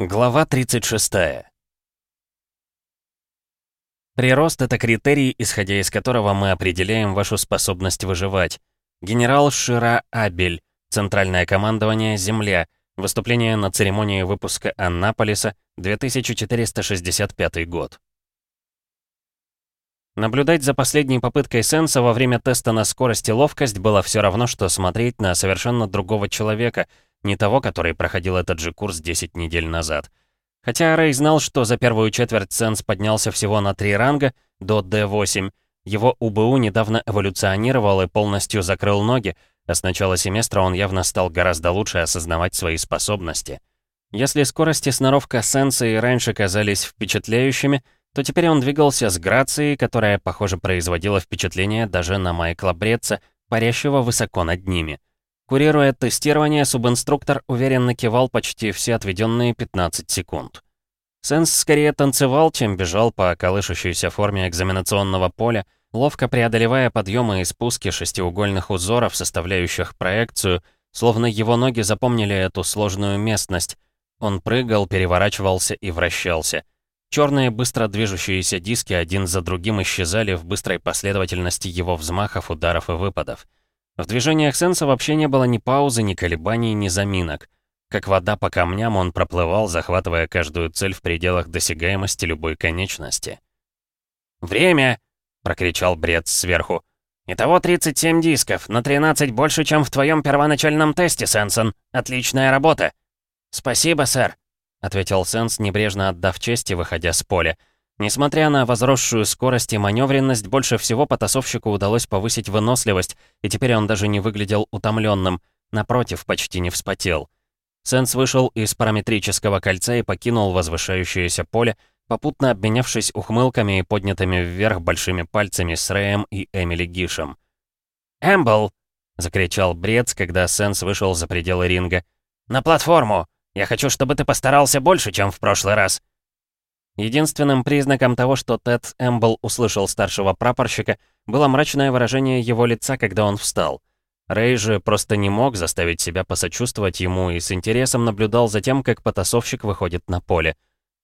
Глава 36. Прирост — это критерий, исходя из которого мы определяем вашу способность выживать. Генерал Шира Абель, Центральное командование «Земля», выступление на церемонии выпуска Аннаполиса, 2465 год. Наблюдать за последней попыткой Сенса во время теста на скорость и ловкость было все равно, что смотреть на совершенно другого человека — не того, который проходил этот же курс 10 недель назад. Хотя Рэй знал, что за первую четверть Сенс поднялся всего на три ранга, до D8, его УБУ недавно эволюционировал и полностью закрыл ноги, а с начала семестра он явно стал гораздо лучше осознавать свои способности. Если скорость и сноровка Сенса и раньше казались впечатляющими, то теперь он двигался с грацией, которая, похоже, производила впечатление даже на Майкла Бретца, парящего высоко над ними. Курируя тестирование, субинструктор уверенно кивал почти все отведенные 15 секунд. Сенс скорее танцевал, чем бежал по колышущейся форме экзаменационного поля, ловко преодолевая подъемы и спуски шестиугольных узоров, составляющих проекцию, словно его ноги запомнили эту сложную местность. Он прыгал, переворачивался и вращался. Черные быстро движущиеся диски один за другим исчезали в быстрой последовательности его взмахов, ударов и выпадов. В движениях Сенса вообще не было ни паузы, ни колебаний, ни заминок. Как вода по камням он проплывал, захватывая каждую цель в пределах досягаемости любой конечности. «Время!» — прокричал Бред сверху. «Итого 37 дисков, на 13 больше, чем в твоем первоначальном тесте, Сенсон. Отличная работа!» «Спасибо, сэр», — ответил Сенс, небрежно отдав честь и выходя с поля. Несмотря на возросшую скорость и маневренность, больше всего потасовщику удалось повысить выносливость, и теперь он даже не выглядел утомленным, напротив, почти не вспотел. Сенс вышел из параметрического кольца и покинул возвышающееся поле, попутно обменявшись ухмылками и поднятыми вверх большими пальцами с Рэем и Эмили Гишем. «Эмбл!» — закричал Брец, когда Сенс вышел за пределы ринга. «На платформу! Я хочу, чтобы ты постарался больше, чем в прошлый раз!» Единственным признаком того, что Тед Эмбл услышал старшего прапорщика, было мрачное выражение его лица, когда он встал. Рэй же просто не мог заставить себя посочувствовать ему и с интересом наблюдал за тем, как потасовщик выходит на поле.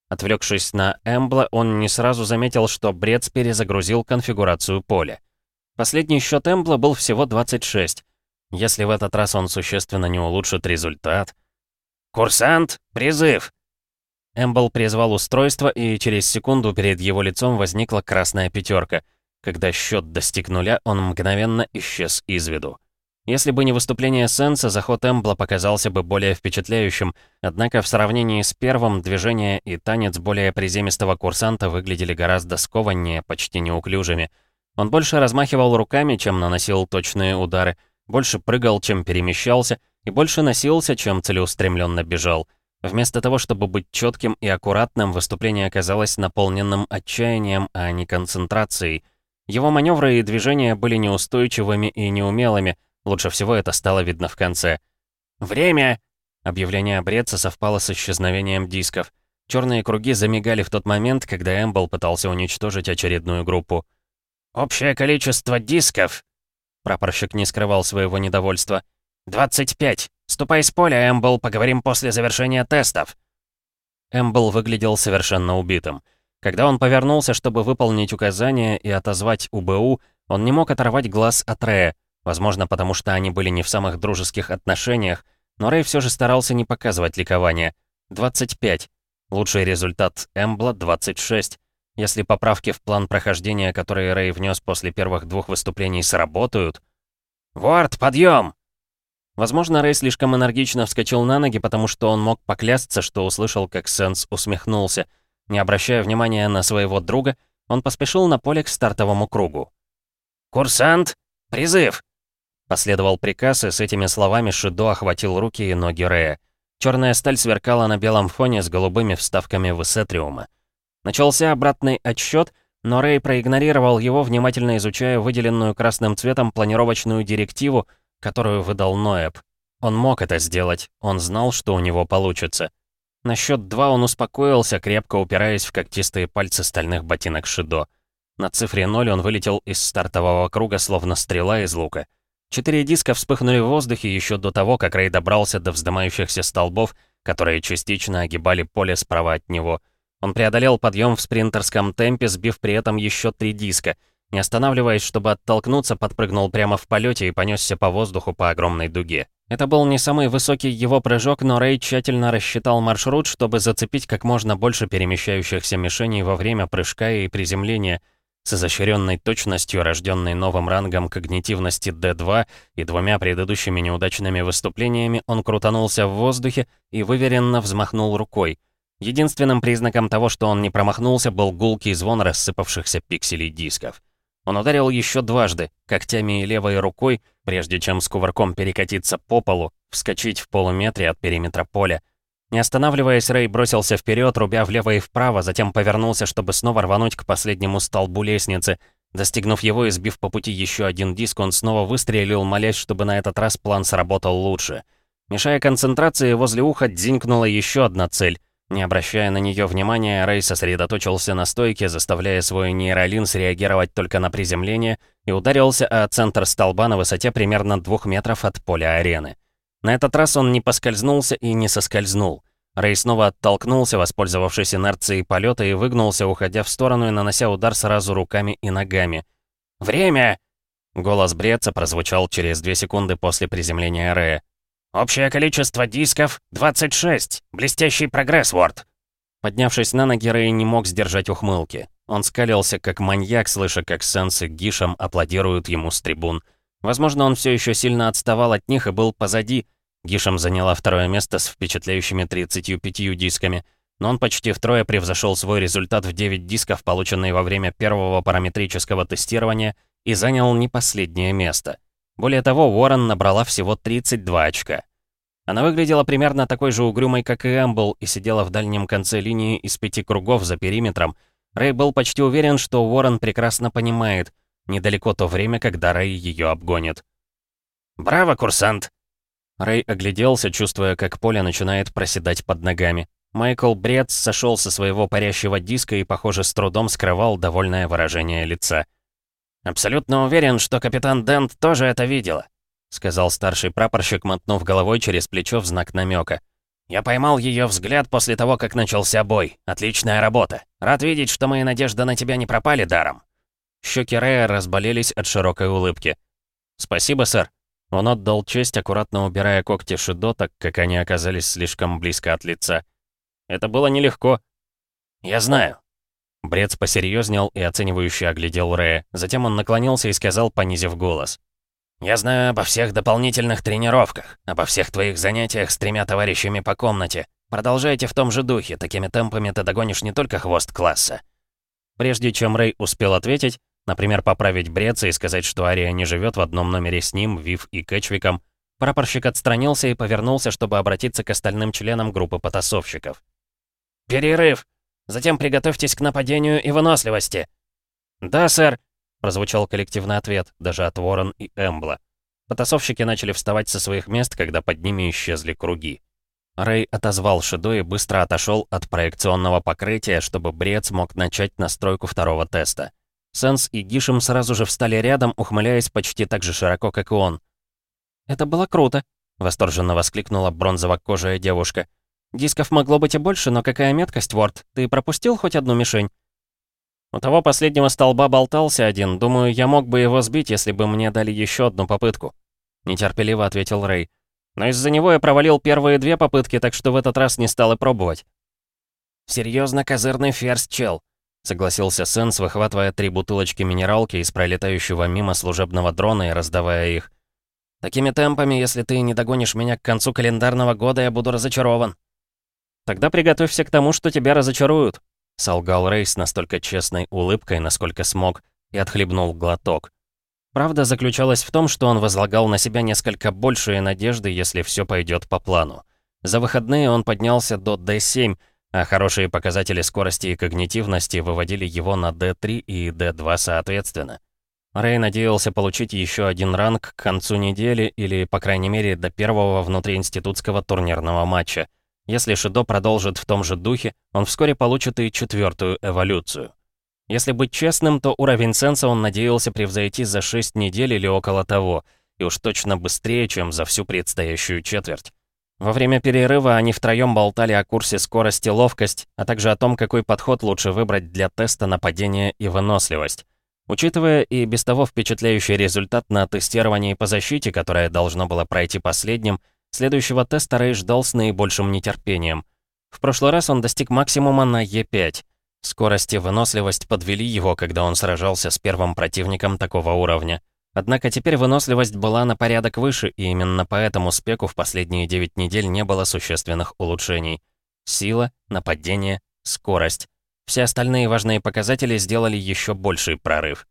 Отвлекшись на Эмбла, он не сразу заметил, что Брец перезагрузил конфигурацию поля. Последний счет Эмбла был всего 26. Если в этот раз он существенно не улучшит результат... «Курсант, призыв!» Эмбл призвал устройство, и через секунду перед его лицом возникла красная пятерка. Когда счет достиг нуля, он мгновенно исчез из виду. Если бы не выступление Сенса, заход Эмбла показался бы более впечатляющим, однако в сравнении с первым движение и танец более приземистого курсанта выглядели гораздо скованнее, почти неуклюжими. Он больше размахивал руками, чем наносил точные удары, больше прыгал, чем перемещался, и больше носился, чем целеустремленно бежал. Вместо того, чтобы быть четким и аккуратным, выступление оказалось наполненным отчаянием, а не концентрацией. Его маневры и движения были неустойчивыми и неумелыми, лучше всего это стало видно в конце. «Время!» Объявление Бреца совпало с исчезновением дисков. Черные круги замигали в тот момент, когда Эмбл пытался уничтожить очередную группу. «Общее количество дисков!» Прапорщик не скрывал своего недовольства. «25! Ступай с поля, Эмбл, поговорим после завершения тестов!» Эмбл выглядел совершенно убитым. Когда он повернулся, чтобы выполнить указания и отозвать УБУ, он не мог оторвать глаз от Рэя, возможно, потому что они были не в самых дружеских отношениях, но Рэй все же старался не показывать ликования. 25. Лучший результат Эмбла — 26. Если поправки в план прохождения, которые Рэй внес после первых двух выступлений, сработают... «Ворд, подъем!» Возможно, Рэй слишком энергично вскочил на ноги, потому что он мог поклясться, что услышал, как Сенс усмехнулся. Не обращая внимания на своего друга, он поспешил на поле к стартовому кругу. «Курсант, призыв!» Последовал приказ, и с этими словами Шидо охватил руки и ноги Рэя. Черная сталь сверкала на белом фоне с голубыми вставками высетриума. Начался обратный отсчет, но Рэй проигнорировал его, внимательно изучая выделенную красным цветом планировочную директиву, которую выдал Ноэб. Он мог это сделать, он знал, что у него получится. На счет два он успокоился, крепко упираясь в когтистые пальцы стальных ботинок Шидо. На цифре 0 он вылетел из стартового круга, словно стрела из лука. Четыре диска вспыхнули в воздухе еще до того, как Рэй добрался до вздымающихся столбов которые частично огибали поле справа от него. Он преодолел подъем в спринтерском темпе, сбив при этом еще три диска. Не останавливаясь, чтобы оттолкнуться, подпрыгнул прямо в полете и понесся по воздуху по огромной дуге. Это был не самый высокий его прыжок, но Рэй тщательно рассчитал маршрут, чтобы зацепить как можно больше перемещающихся мишеней во время прыжка и приземления — с изощренной точностью, рожденной новым рангом когнитивности D2 и двумя предыдущими неудачными выступлениями, он крутанулся в воздухе и выверенно взмахнул рукой. Единственным признаком того, что он не промахнулся, был гулкий звон рассыпавшихся пикселей дисков. Он ударил еще дважды, когтями и левой рукой, прежде чем с кувырком перекатиться по полу, вскочить в полуметре от периметра поля, не останавливаясь, Рэй бросился вперед, рубя влево и вправо, затем повернулся, чтобы снова рвануть к последнему столбу лестницы. Достигнув его и сбив по пути еще один диск, он снова выстрелил, молясь, чтобы на этот раз план сработал лучше. Мешая концентрации, возле уха дзинькнула еще одна цель. Не обращая на нее внимания, Рэй сосредоточился на стойке, заставляя свой нейролин среагировать только на приземление, и ударился о центр столба на высоте примерно двух метров от поля арены. На этот раз он не поскользнулся и не соскользнул. Рэй снова оттолкнулся, воспользовавшись инерцией полета, и выгнулся, уходя в сторону и нанося удар сразу руками и ногами. «Время!» Голос Бреца прозвучал через две секунды после приземления Рэя. «Общее количество дисков — 26. Блестящий прогресс, Уорд!» Поднявшись на ноги, Рэй не мог сдержать ухмылки. Он скалился, как маньяк, слыша, как Сенс и Гишем аплодируют ему с трибун. Возможно, он все еще сильно отставал от них и был позади, Гишем заняла второе место с впечатляющими 35 дисками, но он почти втрое превзошел свой результат в 9 дисков, полученный во время первого параметрического тестирования, и занял не последнее место. Более того, Уоррен набрала всего 32 очка. Она выглядела примерно такой же угрюмой, как и Эмбл, и сидела в дальнем конце линии из пяти кругов за периметром. Рэй был почти уверен, что Уоррен прекрасно понимает, недалеко то время, когда Рэй ее обгонит. «Браво, курсант!» Рэй огляделся, чувствуя, как поле начинает проседать под ногами. Майкл Бред сошел со своего парящего диска и, похоже, с трудом скрывал довольное выражение лица. «Абсолютно уверен, что капитан Дент тоже это видела», сказал старший прапорщик, мотнув головой через плечо в знак намека. «Я поймал ее взгляд после того, как начался бой. Отличная работа. Рад видеть, что мои надежды на тебя не пропали даром». Щеки Рэя разболелись от широкой улыбки. «Спасибо, сэр», он отдал честь, аккуратно убирая когти Шидо, так как они оказались слишком близко от лица. Это было нелегко. «Я знаю». Брец посерьезнел и оценивающе оглядел Рэя. Затем он наклонился и сказал, понизив голос. «Я знаю обо всех дополнительных тренировках, обо всех твоих занятиях с тремя товарищами по комнате. Продолжайте в том же духе, такими темпами ты догонишь не только хвост класса». Прежде чем Рэй успел ответить, Например, поправить Бреца и сказать, что Ария не живет в одном номере с ним, Вив и Кэтчвиком. Прапорщик отстранился и повернулся, чтобы обратиться к остальным членам группы потасовщиков. «Перерыв! Затем приготовьтесь к нападению и выносливости!» «Да, сэр!» — прозвучал коллективный ответ, даже от Ворон и Эмбла. Потасовщики начали вставать со своих мест, когда под ними исчезли круги. Рэй отозвал Шидо и быстро отошел от проекционного покрытия, чтобы Брец мог начать настройку второго теста. Сенс и Гишем сразу же встали рядом, ухмыляясь почти так же широко, как и он. «Это было круто», — восторженно воскликнула бронзово-кожая девушка. «Дисков могло быть и больше, но какая меткость, Ворд? Ты пропустил хоть одну мишень?» «У того последнего столба болтался один. Думаю, я мог бы его сбить, если бы мне дали еще одну попытку», — нетерпеливо ответил Рэй. «Но из-за него я провалил первые две попытки, так что в этот раз не стал и пробовать». «Серьезно козырный ферзь, чел», согласился Сенс, выхватывая три бутылочки минералки из пролетающего мимо служебного дрона и раздавая их. «Такими темпами, если ты не догонишь меня к концу календарного года, я буду разочарован». «Тогда приготовься к тому, что тебя разочаруют», — солгал Рейс настолько честной улыбкой, насколько смог, и отхлебнул глоток. Правда заключалась в том, что он возлагал на себя несколько большие надежды, если все пойдет по плану. За выходные он поднялся до D7, а хорошие показатели скорости и когнитивности выводили его на D3 и D2 соответственно. Рэй надеялся получить еще один ранг к концу недели или, по крайней мере, до первого внутриинститутского турнирного матча. Если Шидо продолжит в том же духе, он вскоре получит и четвертую эволюцию. Если быть честным, то уровень сенса он надеялся превзойти за 6 недель или около того, и уж точно быстрее, чем за всю предстоящую четверть. Во время перерыва они втроем болтали о курсе скорости ловкость, а также о том, какой подход лучше выбрать для теста нападения и выносливость. Учитывая и без того впечатляющий результат на тестировании по защите, которое должно было пройти последним, следующего теста Рэй ждал с наибольшим нетерпением. В прошлый раз он достиг максимума на Е5. Скорость и выносливость подвели его, когда он сражался с первым противником такого уровня. Однако теперь выносливость была на порядок выше, и именно поэтому спеку в последние 9 недель не было существенных улучшений. Сила, нападение, скорость. Все остальные важные показатели сделали еще больший прорыв.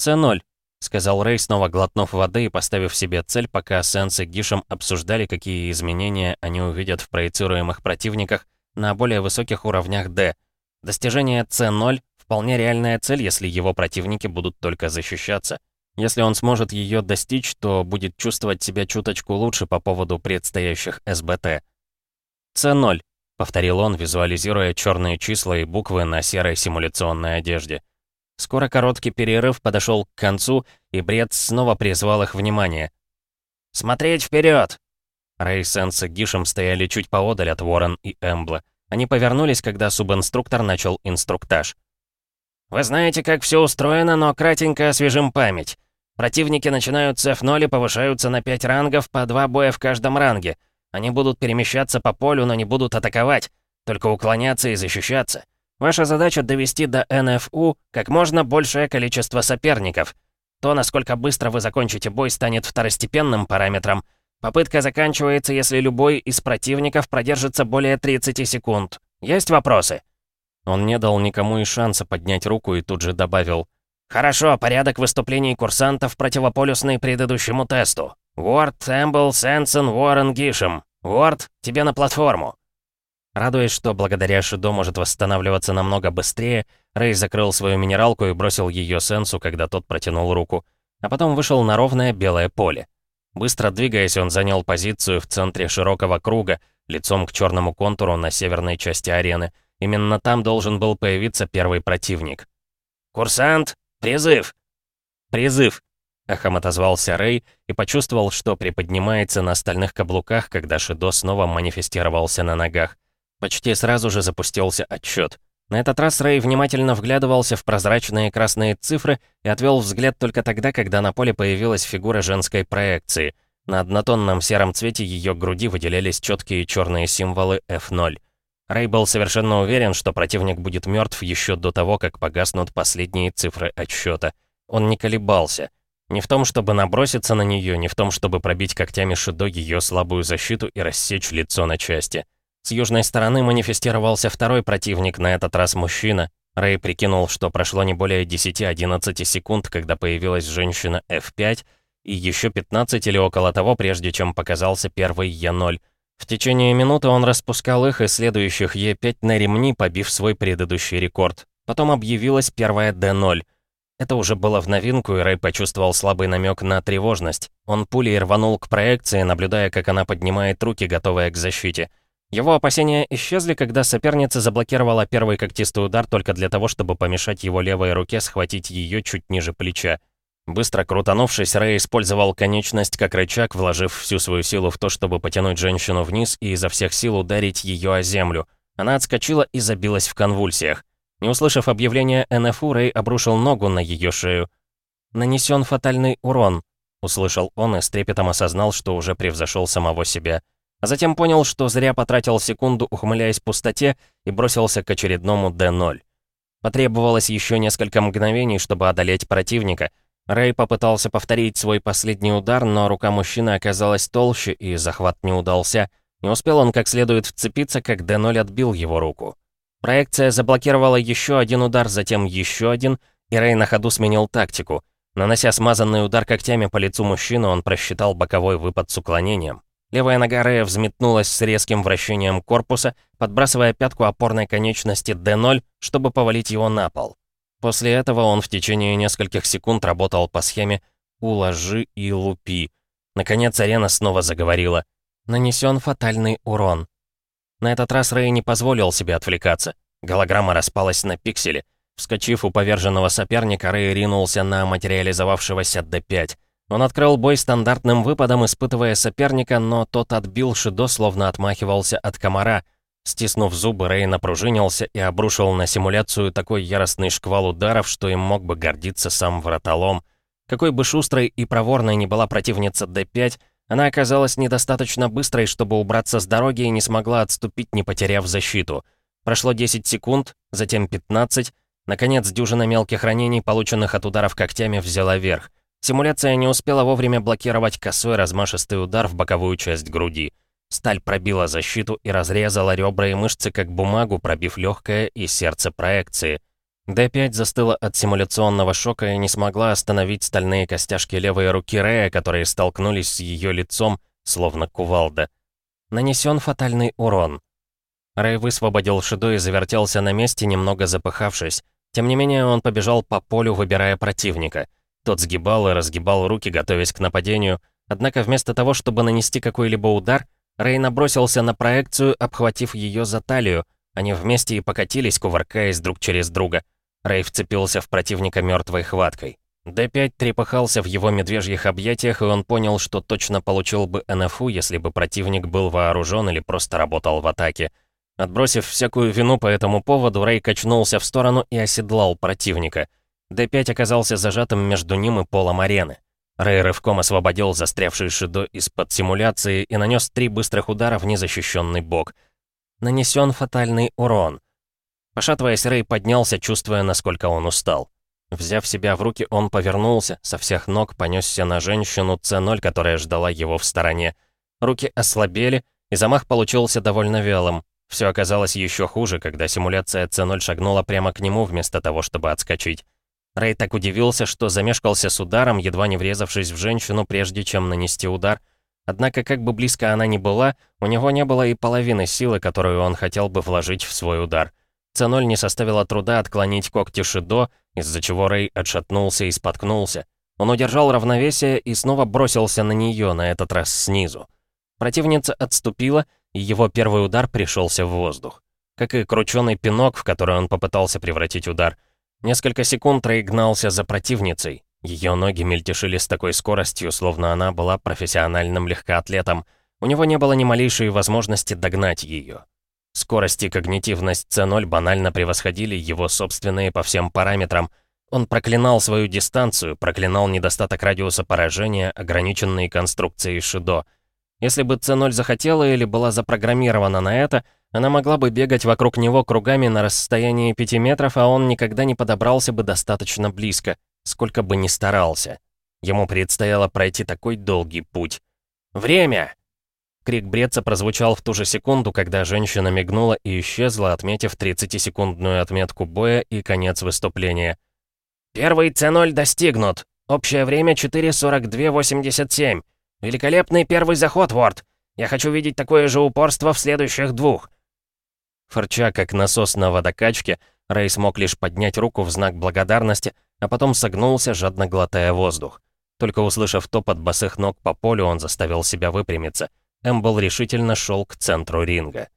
«С0», — сказал Рэй, снова глотнув воды и поставив себе цель, пока Сенс и Гишем обсуждали, какие изменения они увидят в проецируемых противниках на более высоких уровнях «Д». Достижение С0 — вполне реальная цель, если его противники будут только защищаться. Если он сможет ее достичь, то будет чувствовать себя чуточку лучше по поводу предстоящих СБТ. «С0», — повторил он, визуализируя черные числа и буквы на серой симуляционной одежде. Скоро короткий перерыв подошел к концу, и Бред снова призвал их внимание. «Смотреть вперед! Рэй, и Гишем стояли чуть поодаль от Ворон и Эмбла. Они повернулись, когда субинструктор начал инструктаж. «Вы знаете, как все устроено, но кратенько освежим память. Противники начинают с F0 и повышаются на 5 рангов по 2 боя в каждом ранге. Они будут перемещаться по полю, но не будут атаковать, только уклоняться и защищаться. Ваша задача довести до НФУ как можно большее количество соперников. То, насколько быстро вы закончите бой, станет второстепенным параметром. Попытка заканчивается, если любой из противников продержится более 30 секунд. Есть вопросы?» Он не дал никому и шанса поднять руку и тут же добавил. «Хорошо, порядок выступлений курсантов противополюсный предыдущему тесту. Уорд, Эмбл, Сенсен, Уоррен, Гишем. Уорд, тебе на платформу». Радуясь, что благодаря Шидо может восстанавливаться намного быстрее, Рэй закрыл свою минералку и бросил ее Сенсу, когда тот протянул руку. А потом вышел на ровное белое поле. Быстро двигаясь, он занял позицию в центре широкого круга, лицом к черному контуру на северной части арены. Именно там должен был появиться первый противник. «Курсант, «Призыв!» «Призыв!» — эхом отозвался Рэй и почувствовал, что приподнимается на стальных каблуках, когда Шидо снова манифестировался на ногах. Почти сразу же запустился отчет. На этот раз Рэй внимательно вглядывался в прозрачные красные цифры и отвел взгляд только тогда, когда на поле появилась фигура женской проекции. На однотонном сером цвете ее груди выделялись четкие черные символы F0. Рэй был совершенно уверен, что противник будет мертв еще до того, как погаснут последние цифры отсчета. Он не колебался. Не в том, чтобы наброситься на нее, не в том, чтобы пробить когтями Шидо ее слабую защиту и рассечь лицо на части. С южной стороны манифестировался второй противник, на этот раз мужчина. Рэй прикинул, что прошло не более 10-11 секунд, когда появилась женщина F5, и еще 15 или около того, прежде чем показался первый Е0. В течение минуты он распускал их и следующих Е5 на ремни, побив свой предыдущий рекорд. Потом объявилась первая Д0. Это уже было в новинку, и Рэй почувствовал слабый намек на тревожность. Он пулей рванул к проекции, наблюдая, как она поднимает руки, готовая к защите. Его опасения исчезли, когда соперница заблокировала первый когтистый удар только для того, чтобы помешать его левой руке схватить ее чуть ниже плеча. Быстро крутанувшись, Рэй использовал конечность как рычаг, вложив всю свою силу в то, чтобы потянуть женщину вниз и изо всех сил ударить ее о землю. Она отскочила и забилась в конвульсиях. Не услышав объявления НФУ, Рэй обрушил ногу на ее шею. «Нанесен фатальный урон», — услышал он и с трепетом осознал, что уже превзошел самого себя. А затем понял, что зря потратил секунду, ухмыляясь пустоте, и бросился к очередному Д-0. Потребовалось еще несколько мгновений, чтобы одолеть противника — Рэй попытался повторить свой последний удар, но рука мужчины оказалась толще, и захват не удался. Не успел он как следует вцепиться, как Д-0 отбил его руку. Проекция заблокировала еще один удар, затем еще один, и Рэй на ходу сменил тактику. Нанося смазанный удар когтями по лицу мужчины, он просчитал боковой выпад с уклонением. Левая нога Рэя взметнулась с резким вращением корпуса, подбрасывая пятку опорной конечности Д-0, чтобы повалить его на пол. После этого он в течение нескольких секунд работал по схеме «Уложи и лупи». Наконец арена снова заговорила. Нанесен фатальный урон. На этот раз Рэй не позволил себе отвлекаться. Голограмма распалась на пиксели. Вскочив у поверженного соперника, Рэй ринулся на материализовавшегося Д5. Он открыл бой стандартным выпадом, испытывая соперника, но тот отбил Шидо, словно отмахивался от комара. Стиснув зубы, Рэй напружинился и обрушил на симуляцию такой яростный шквал ударов, что им мог бы гордиться сам вратолом. Какой бы шустрой и проворной ни была противница D5, она оказалась недостаточно быстрой, чтобы убраться с дороги и не смогла отступить, не потеряв защиту. Прошло 10 секунд, затем 15. Наконец, дюжина мелких ранений, полученных от ударов когтями, взяла верх. Симуляция не успела вовремя блокировать косой размашистый удар в боковую часть груди. Сталь пробила защиту и разрезала ребра и мышцы, как бумагу, пробив легкое и сердце проекции. Д-5 застыла от симуляционного шока и не смогла остановить стальные костяшки левой руки Рея, которые столкнулись с ее лицом, словно кувалда. Нанесен фатальный урон. Рэй высвободил Шидо и завертелся на месте, немного запыхавшись. Тем не менее, он побежал по полю, выбирая противника — тот сгибал и разгибал руки, готовясь к нападению, однако вместо того, чтобы нанести какой-либо удар, Рэй набросился на проекцию, обхватив ее за талию. Они вместе и покатились, кувыркаясь друг через друга. Рэй вцепился в противника мертвой хваткой. Д-5 трепыхался в его медвежьих объятиях, и он понял, что точно получил бы НФУ, если бы противник был вооружен или просто работал в атаке. Отбросив всякую вину по этому поводу, Рэй качнулся в сторону и оседлал противника. Д-5 оказался зажатым между ним и полом арены. Рэй рывком освободил застрявший Шидо из-под симуляции и нанес три быстрых удара в незащищенный бок. Нанесен фатальный урон. Пошатываясь, Рэй поднялся, чувствуя, насколько он устал. Взяв себя в руки, он повернулся, со всех ног понесся на женщину С0, которая ждала его в стороне. Руки ослабели, и замах получился довольно вялым. Все оказалось еще хуже, когда симуляция С0 шагнула прямо к нему, вместо того, чтобы отскочить. Рэй так удивился, что замешкался с ударом, едва не врезавшись в женщину, прежде чем нанести удар. Однако, как бы близко она ни была, у него не было и половины силы, которую он хотел бы вложить в свой удар. Ц0 не составило труда отклонить когти Шидо, из-за чего Рэй отшатнулся и споткнулся. Он удержал равновесие и снова бросился на нее, на этот раз снизу. Противница отступила, и его первый удар пришелся в воздух. Как и крученый пинок, в который он попытался превратить удар — Несколько секунд Рэй гнался за противницей. Ее ноги мельтешили с такой скоростью, словно она была профессиональным легкоатлетом. У него не было ни малейшей возможности догнать ее. Скорость и когнитивность С0 банально превосходили его собственные по всем параметрам. Он проклинал свою дистанцию, проклинал недостаток радиуса поражения, ограниченные конструкцией Шидо. Если бы С0 захотела или была запрограммирована на это — она могла бы бегать вокруг него кругами на расстоянии пяти метров, а он никогда не подобрался бы достаточно близко, сколько бы ни старался. Ему предстояло пройти такой долгий путь. «Время!» Крик Бреца прозвучал в ту же секунду, когда женщина мигнула и исчезла, отметив 30-секундную отметку боя и конец выступления. «Первый С0 достигнут. Общее время 4.42.87. Великолепный первый заход, Ворд. Я хочу видеть такое же упорство в следующих двух. Фырча, как насос на водокачке, Рэй смог лишь поднять руку в знак благодарности, а потом согнулся, жадно глотая воздух. Только услышав топот босых ног по полю, он заставил себя выпрямиться. Эмбл решительно шел к центру ринга.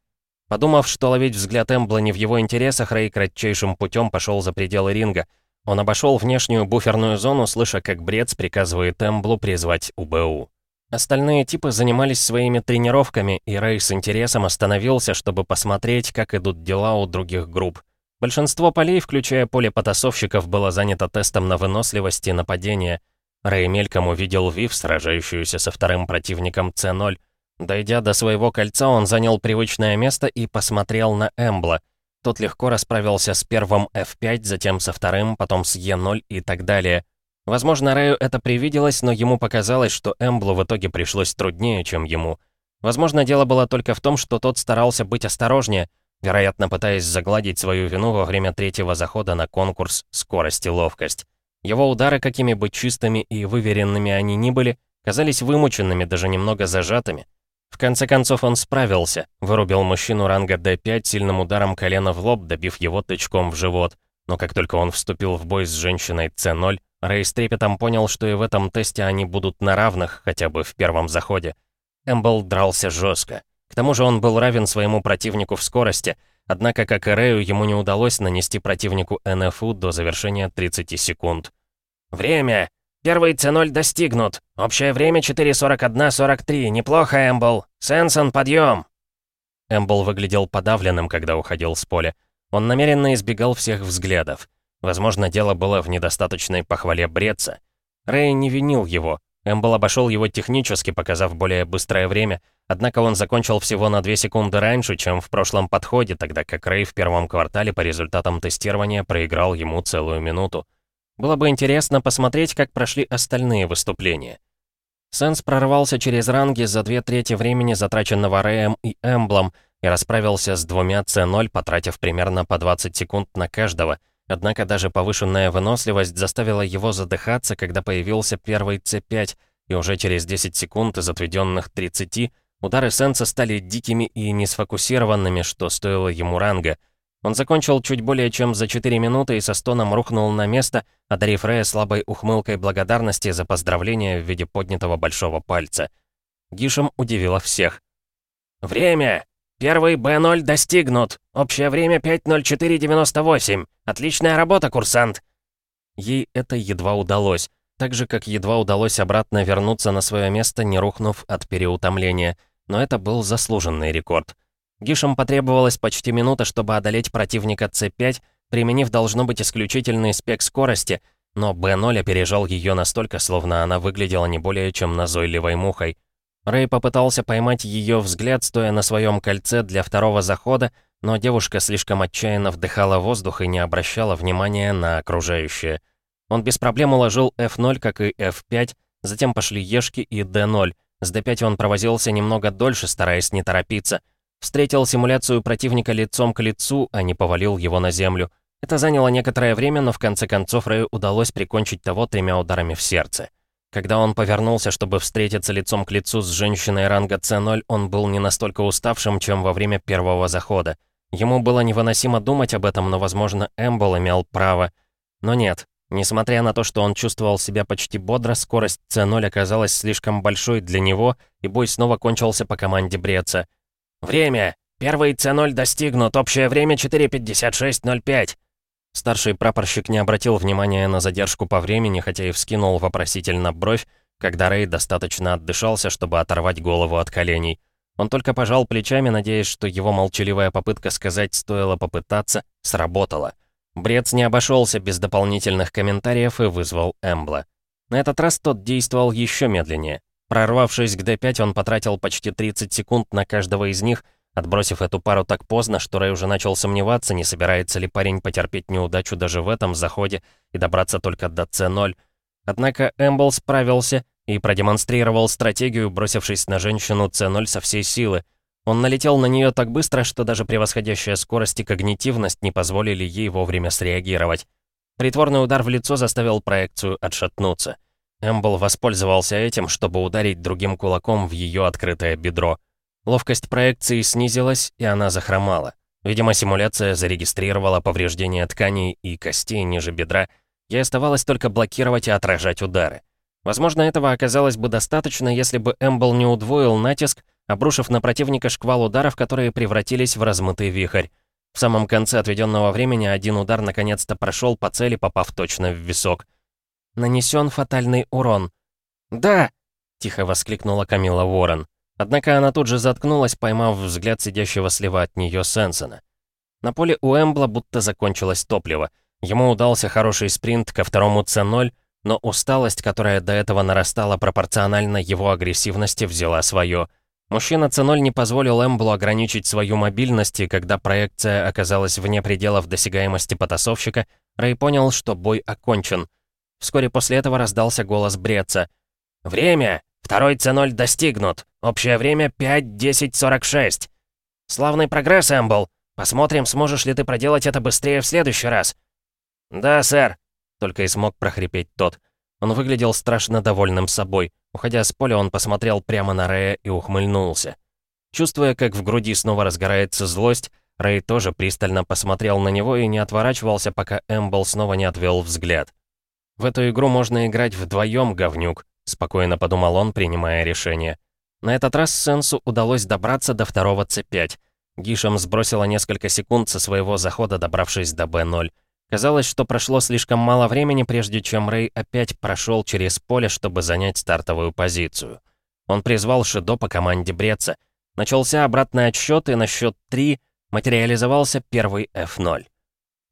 Подумав, что ловить взгляд Эмбла не в его интересах, Рэй кратчайшим путем пошел за пределы ринга. Он обошел внешнюю буферную зону, слыша, как Брец приказывает Эмблу призвать УБУ. Остальные типы занимались своими тренировками, и Рэй с интересом остановился, чтобы посмотреть, как идут дела у других групп. Большинство полей, включая поле потасовщиков, было занято тестом на выносливость и нападение. Рэй мельком увидел Вив, сражающуюся со вторым противником С0. Дойдя до своего кольца, он занял привычное место и посмотрел на Эмбла. Тот легко расправился с первым F5, затем со вторым, потом с Е0 и так далее. Возможно, Рэю это привиделось, но ему показалось, что Эмблу в итоге пришлось труднее, чем ему. Возможно, дело было только в том, что тот старался быть осторожнее, вероятно, пытаясь загладить свою вину во время третьего захода на конкурс «Скорость и ловкость». Его удары, какими бы чистыми и выверенными они ни были, казались вымученными, даже немного зажатыми. В конце концов он справился, вырубил мужчину ранга D5 сильным ударом колена в лоб, добив его тычком в живот. Но как только он вступил в бой с женщиной C0, Рэй с трепетом понял, что и в этом тесте они будут на равных, хотя бы в первом заходе. Эмбл дрался жестко. К тому же он был равен своему противнику в скорости, однако, как и Рэю, ему не удалось нанести противнику НФУ до завершения 30 секунд. «Время!» Первый С0 достигнут. Общее время 4.41.43. Неплохо, Эмбл. Сенсон, подъем!» Эмбл выглядел подавленным, когда уходил с поля. Он намеренно избегал всех взглядов. Возможно, дело было в недостаточной похвале Бреца. Рэй не винил его. Эмбл обошел его технически, показав более быстрое время, однако он закончил всего на 2 секунды раньше, чем в прошлом подходе, тогда как Рэй в первом квартале по результатам тестирования проиграл ему целую минуту. Было бы интересно посмотреть, как прошли остальные выступления. Сенс прорвался через ранги за две трети времени, затраченного Рэем и Эмблом, и расправился с двумя С0, потратив примерно по 20 секунд на каждого. Однако даже повышенная выносливость заставила его задыхаться, когда появился первый С5, и уже через 10 секунд из отведенных 30 удары Сенса стали дикими и несфокусированными, что стоило ему ранга — он закончил чуть более чем за 4 минуты и со стоном рухнул на место, одарив Рея слабой ухмылкой благодарности за поздравление в виде поднятого большого пальца. Гишем удивило всех. «Время! Первый Б0 достигнут! Общее время 5.04.98! Отличная работа, курсант!» Ей это едва удалось, так же, как едва удалось обратно вернуться на свое место, не рухнув от переутомления, но это был заслуженный рекорд. Гишам потребовалось почти минута, чтобы одолеть противника С5, применив должно быть исключительный спек скорости, но Б0 опережал ее настолько, словно она выглядела не более чем назойливой мухой. Рэй попытался поймать ее взгляд, стоя на своем кольце для второго захода, но девушка слишком отчаянно вдыхала воздух и не обращала внимания на окружающее. Он без проблем уложил F0, как и F5, затем пошли Ешки и D0. С D5 он провозился немного дольше, стараясь не торопиться — Встретил симуляцию противника лицом к лицу, а не повалил его на землю. Это заняло некоторое время, но в конце концов Рэю удалось прикончить того тремя ударами в сердце. Когда он повернулся, чтобы встретиться лицом к лицу с женщиной ранга С0, он был не настолько уставшим, чем во время первого захода. Ему было невыносимо думать об этом, но, возможно, Эмбл имел право. Но нет. Несмотря на то, что он чувствовал себя почти бодро, скорость С0 оказалась слишком большой для него, и бой снова кончился по команде Бреца. «Время! Первый С0 достигнут, общее время 4.56.05». Старший прапорщик не обратил внимания на задержку по времени, хотя и вскинул вопросительно бровь, когда Рэй достаточно отдышался, чтобы оторвать голову от коленей. Он только пожал плечами, надеясь, что его молчаливая попытка сказать «стоило попытаться» сработала. Брец не обошелся без дополнительных комментариев и вызвал Эмбла. На этот раз тот действовал еще медленнее. Прорвавшись к D5, он потратил почти 30 секунд на каждого из них, отбросив эту пару так поздно, что Рэй уже начал сомневаться, не собирается ли парень потерпеть неудачу даже в этом заходе и добраться только до C0. Однако Эмбл справился и продемонстрировал стратегию, бросившись на женщину C0 со всей силы. Он налетел на нее так быстро, что даже превосходящая скорость и когнитивность не позволили ей вовремя среагировать. Притворный удар в лицо заставил проекцию отшатнуться. Эмбл воспользовался этим, чтобы ударить другим кулаком в ее открытое бедро. Ловкость проекции снизилась, и она захромала. Видимо, симуляция зарегистрировала повреждение тканей и костей ниже бедра, ей оставалось только блокировать и отражать удары. Возможно, этого оказалось бы достаточно, если бы Эмбл не удвоил натиск, обрушив на противника шквал ударов, которые превратились в размытый вихрь. В самом конце отведенного времени один удар наконец-то прошел по цели, попав точно в висок — Нанесен фатальный урон». «Да!» — тихо воскликнула Камила Ворон. Однако она тут же заткнулась, поймав взгляд сидящего слева от нее Сенсона. На поле у Эмбла будто закончилось топливо. Ему удался хороший спринт ко второму С0, но усталость, которая до этого нарастала пропорционально его агрессивности, взяла свое. Мужчина С0 не позволил Эмблу ограничить свою мобильность, и когда проекция оказалась вне пределов досягаемости потасовщика, Рэй понял, что бой окончен — Вскоре после этого раздался голос Бреца. «Время! Второй С0 достигнут! Общее время 5.10.46!» «Славный прогресс, Эмбл! Посмотрим, сможешь ли ты проделать это быстрее в следующий раз!» «Да, сэр!» — только и смог прохрипеть тот. Он выглядел страшно довольным собой. Уходя с поля, он посмотрел прямо на Рэя и ухмыльнулся. Чувствуя, как в груди снова разгорается злость, Рэй тоже пристально посмотрел на него и не отворачивался, пока Эмбл снова не отвел взгляд. «В эту игру можно играть вдвоем, говнюк», — спокойно подумал он, принимая решение. На этот раз Сенсу удалось добраться до второго С5. Гишем сбросила несколько секунд со своего захода, добравшись до Б0. Казалось, что прошло слишком мало времени, прежде чем Рэй опять прошел через поле, чтобы занять стартовую позицию. Он призвал Шидо по команде Бреца. Начался обратный отсчет, и на счет 3 материализовался первый F0.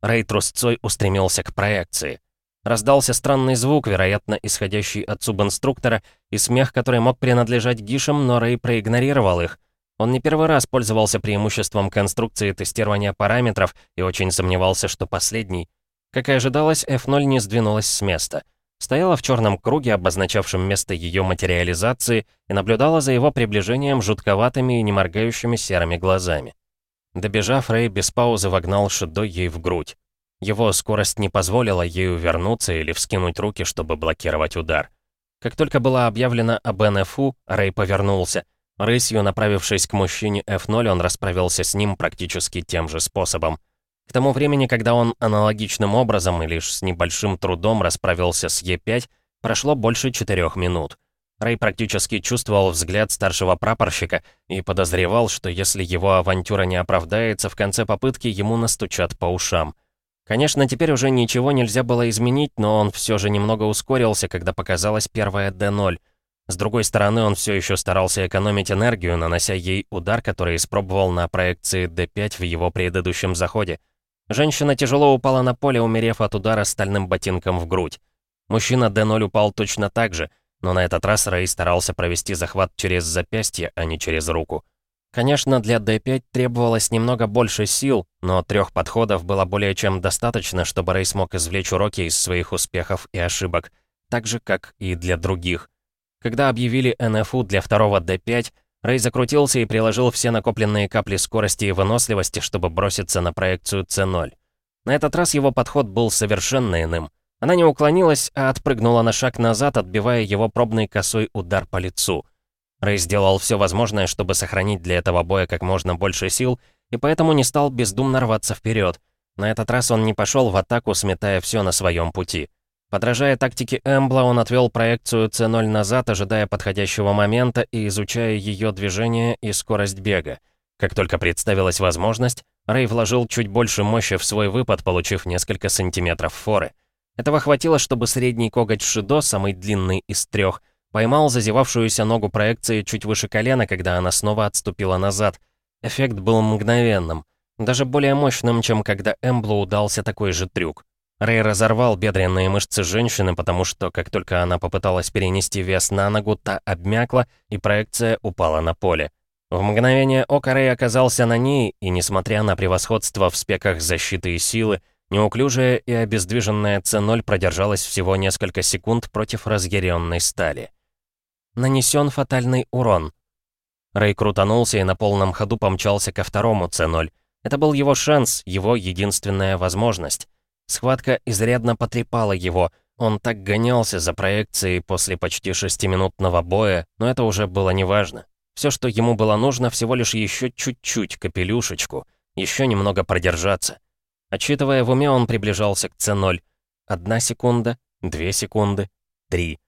Рэй трусцой устремился к проекции. Раздался странный звук, вероятно, исходящий от субинструктора, и смех, который мог принадлежать Гишам, но Рэй проигнорировал их. Он не первый раз пользовался преимуществом конструкции тестирования параметров и очень сомневался, что последний. Как и ожидалось, F0 не сдвинулась с места. Стояла в черном круге, обозначавшем место ее материализации, и наблюдала за его приближением жутковатыми и неморгающими серыми глазами. Добежав, Рэй без паузы вогнал Шидо ей в грудь. Его скорость не позволила ей увернуться или вскинуть руки, чтобы блокировать удар. Как только было объявлено об НФУ, Рэй повернулся — Рысью, направившись к мужчине F0, он расправился с ним практически тем же способом. К тому времени, когда он аналогичным образом и лишь с небольшим трудом расправился с Е5, прошло больше четырех минут. Рэй практически чувствовал взгляд старшего прапорщика и подозревал, что если его авантюра не оправдается, в конце попытки ему настучат по ушам. Конечно, теперь уже ничего нельзя было изменить, но он все же немного ускорился, когда показалась первая D0. С другой стороны, он все еще старался экономить энергию, нанося ей удар, который испробовал на проекции D5 в его предыдущем заходе. Женщина тяжело упала на поле, умерев от удара стальным ботинком в грудь. Мужчина D0 упал точно так же, но на этот раз Рэй старался провести захват через запястье, а не через руку. Конечно, для D5 требовалось немного больше сил, но трех подходов было более чем достаточно, чтобы Рэй смог извлечь уроки из своих успехов и ошибок, так же, как и для других. Когда объявили НФУ для второго D5, Рэй закрутился и приложил все накопленные капли скорости и выносливости, чтобы броситься на проекцию C0. На этот раз его подход был совершенно иным. Она не уклонилась, а отпрыгнула на шаг назад, отбивая его пробный косой удар по лицу. Рэй сделал все возможное, чтобы сохранить для этого боя как можно больше сил, и поэтому не стал бездумно рваться вперед. На этот раз он не пошел в атаку, сметая все на своем пути. Подражая тактике Эмбла, он отвел проекцию C0 назад, ожидая подходящего момента и изучая ее движение и скорость бега. Как только представилась возможность, Рэй вложил чуть больше мощи в свой выпад, получив несколько сантиметров форы. Этого хватило, чтобы средний коготь Шидо, самый длинный из трех, поймал зазевавшуюся ногу проекции чуть выше колена, когда она снова отступила назад. Эффект был мгновенным, даже более мощным, чем когда Эмблу удался такой же трюк. Рэй разорвал бедренные мышцы женщины, потому что, как только она попыталась перенести вес на ногу, та обмякла, и проекция упала на поле. В мгновение ока Рэй оказался на ней, и, несмотря на превосходство в спеках защиты и силы, неуклюжая и обездвиженная С0 продержалась всего несколько секунд против разъяренной стали. Нанесен фатальный урон. Рэй крутанулся и на полном ходу помчался ко второму С0. Это был его шанс, его единственная возможность. Схватка изрядно потрепала его. Он так гонялся за проекцией после почти шестиминутного боя, но это уже было неважно. Все, что ему было нужно, всего лишь еще чуть-чуть капелюшечку, еще немного продержаться. Отчитывая в уме, он приближался к С0. Одна секунда, две секунды, три.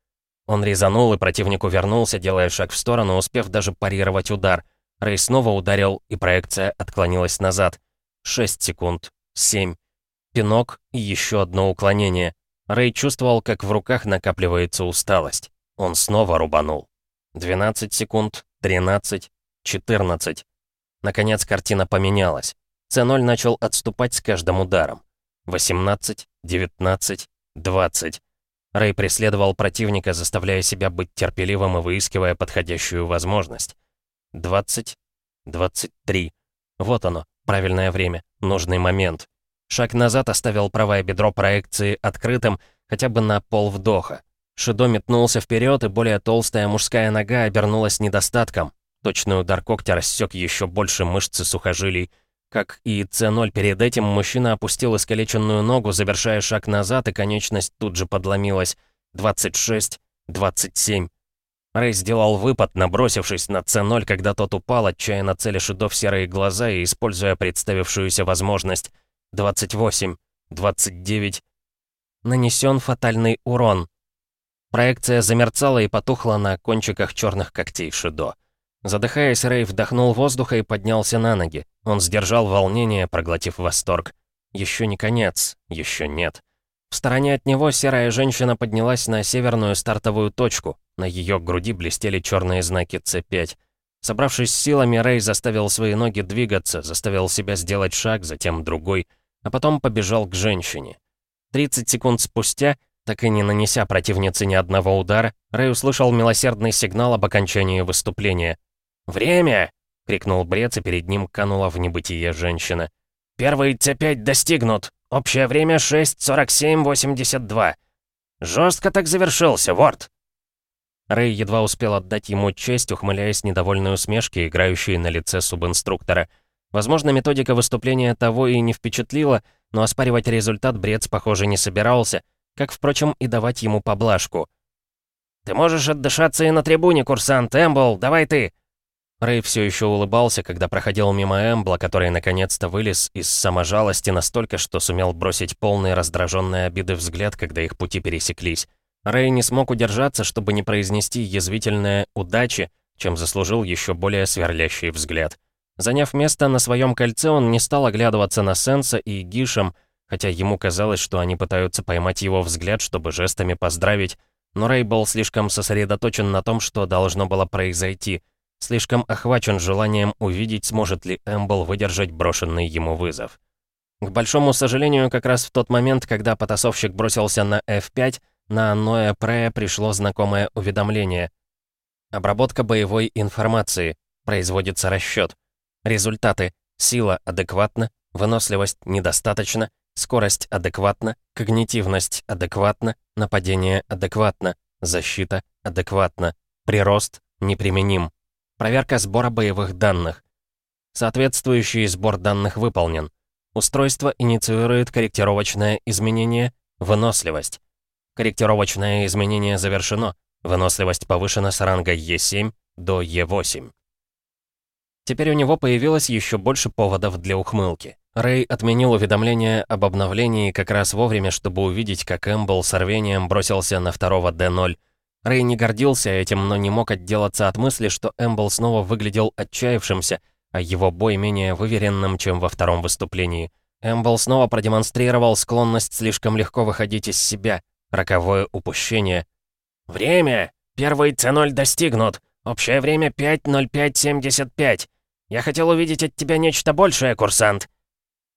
Он резанул, и противник увернулся, делая шаг в сторону, успев даже парировать удар. Рэй снова ударил, и проекция отклонилась назад. Шесть секунд, семь. Пинок и еще одно уклонение. Рэй чувствовал, как в руках накапливается усталость. Он снова рубанул. 12 секунд, 13, 14. Наконец картина поменялась. С0 начал отступать с каждым ударом. 18, 19, 20. Рэй преследовал противника, заставляя себя быть терпеливым и выискивая подходящую возможность. 20, 23. Вот оно, правильное время, нужный момент. Шаг назад оставил правое бедро проекции открытым, хотя бы на пол вдоха. Шидо метнулся вперед, и более толстая мужская нога обернулась недостатком. Точный удар когтя рассек еще больше мышцы сухожилий. Как и С0 перед этим, мужчина опустил искалеченную ногу, завершая шаг назад, и конечность тут же подломилась. 26, 27. Рэй сделал выпад, набросившись на С0, когда тот упал, отчаянно целя Шидо в серые глаза и используя представившуюся возможность. 28, 29. Нанесен фатальный урон. Проекция замерцала и потухла на кончиках черных когтей Шидо. Задыхаясь, Рэй вдохнул воздуха и поднялся на ноги. Он сдержал волнение, проглотив восторг. Еще не конец, еще нет. В стороне от него серая женщина поднялась на северную стартовую точку. На ее груди блестели черные знаки С5. Собравшись силами, Рэй заставил свои ноги двигаться, заставил себя сделать шаг, затем другой, а потом побежал к женщине. 30 секунд спустя, так и не нанеся противнице ни одного удара, Рэй услышал милосердный сигнал об окончании выступления. «Время!» — крикнул Брец, и перед ним канула в небытие женщина. «Первый С5 достигнут! Общее время 6.47.82. Жестко так завершился, Ворд!» Рэй едва успел отдать ему честь, ухмыляясь недовольной усмешки, играющей на лице субинструктора. Возможно, методика выступления того и не впечатлила, но оспаривать результат Брец, похоже, не собирался, как, впрочем, и давать ему поблажку. «Ты можешь отдышаться и на трибуне, курсант, Эмбл, давай ты!» Рэй все еще улыбался, когда проходил мимо Эмбла, который наконец-то вылез из саможалости настолько, что сумел бросить полный раздраженной обиды взгляд, когда их пути пересеклись. Рэй не смог удержаться, чтобы не произнести язвительное «удачи», чем заслужил еще более сверлящий взгляд. Заняв место на своем кольце, он не стал оглядываться на Сенса и Гишем, хотя ему казалось, что они пытаются поймать его взгляд, чтобы жестами поздравить, но Рэй был слишком сосредоточен на том, что должно было произойти — Слишком охвачен желанием увидеть, сможет ли Эмбл выдержать брошенный ему вызов. К большому сожалению, как раз в тот момент, когда потасовщик бросился на F5, на Ноэ Прея пришло знакомое уведомление. Обработка боевой информации. Производится расчет. Результаты. Сила адекватна, выносливость недостаточно, скорость адекватна, когнитивность адекватна, нападение адекватно, защита адекватна, прирост неприменим. Проверка сбора боевых данных. Соответствующий сбор данных выполнен. Устройство инициирует корректировочное изменение «Выносливость». Корректировочное изменение завершено. Выносливость повышена с ранга Е7 до Е8. Теперь у него появилось еще больше поводов для ухмылки. Рэй отменил уведомление об обновлении как раз вовремя, чтобы увидеть, как Эмбл с рвением бросился на второго Д0, Рэй не гордился этим, но не мог отделаться от мысли, что Эмбл снова выглядел отчаявшимся, а его бой менее выверенным, чем во втором выступлении. Эмбл снова продемонстрировал склонность слишком легко выходить из себя. Роковое упущение. «Время! Первый С0 достигнут! Общее время 5.05.75! Я хотел увидеть от тебя нечто большее, курсант!»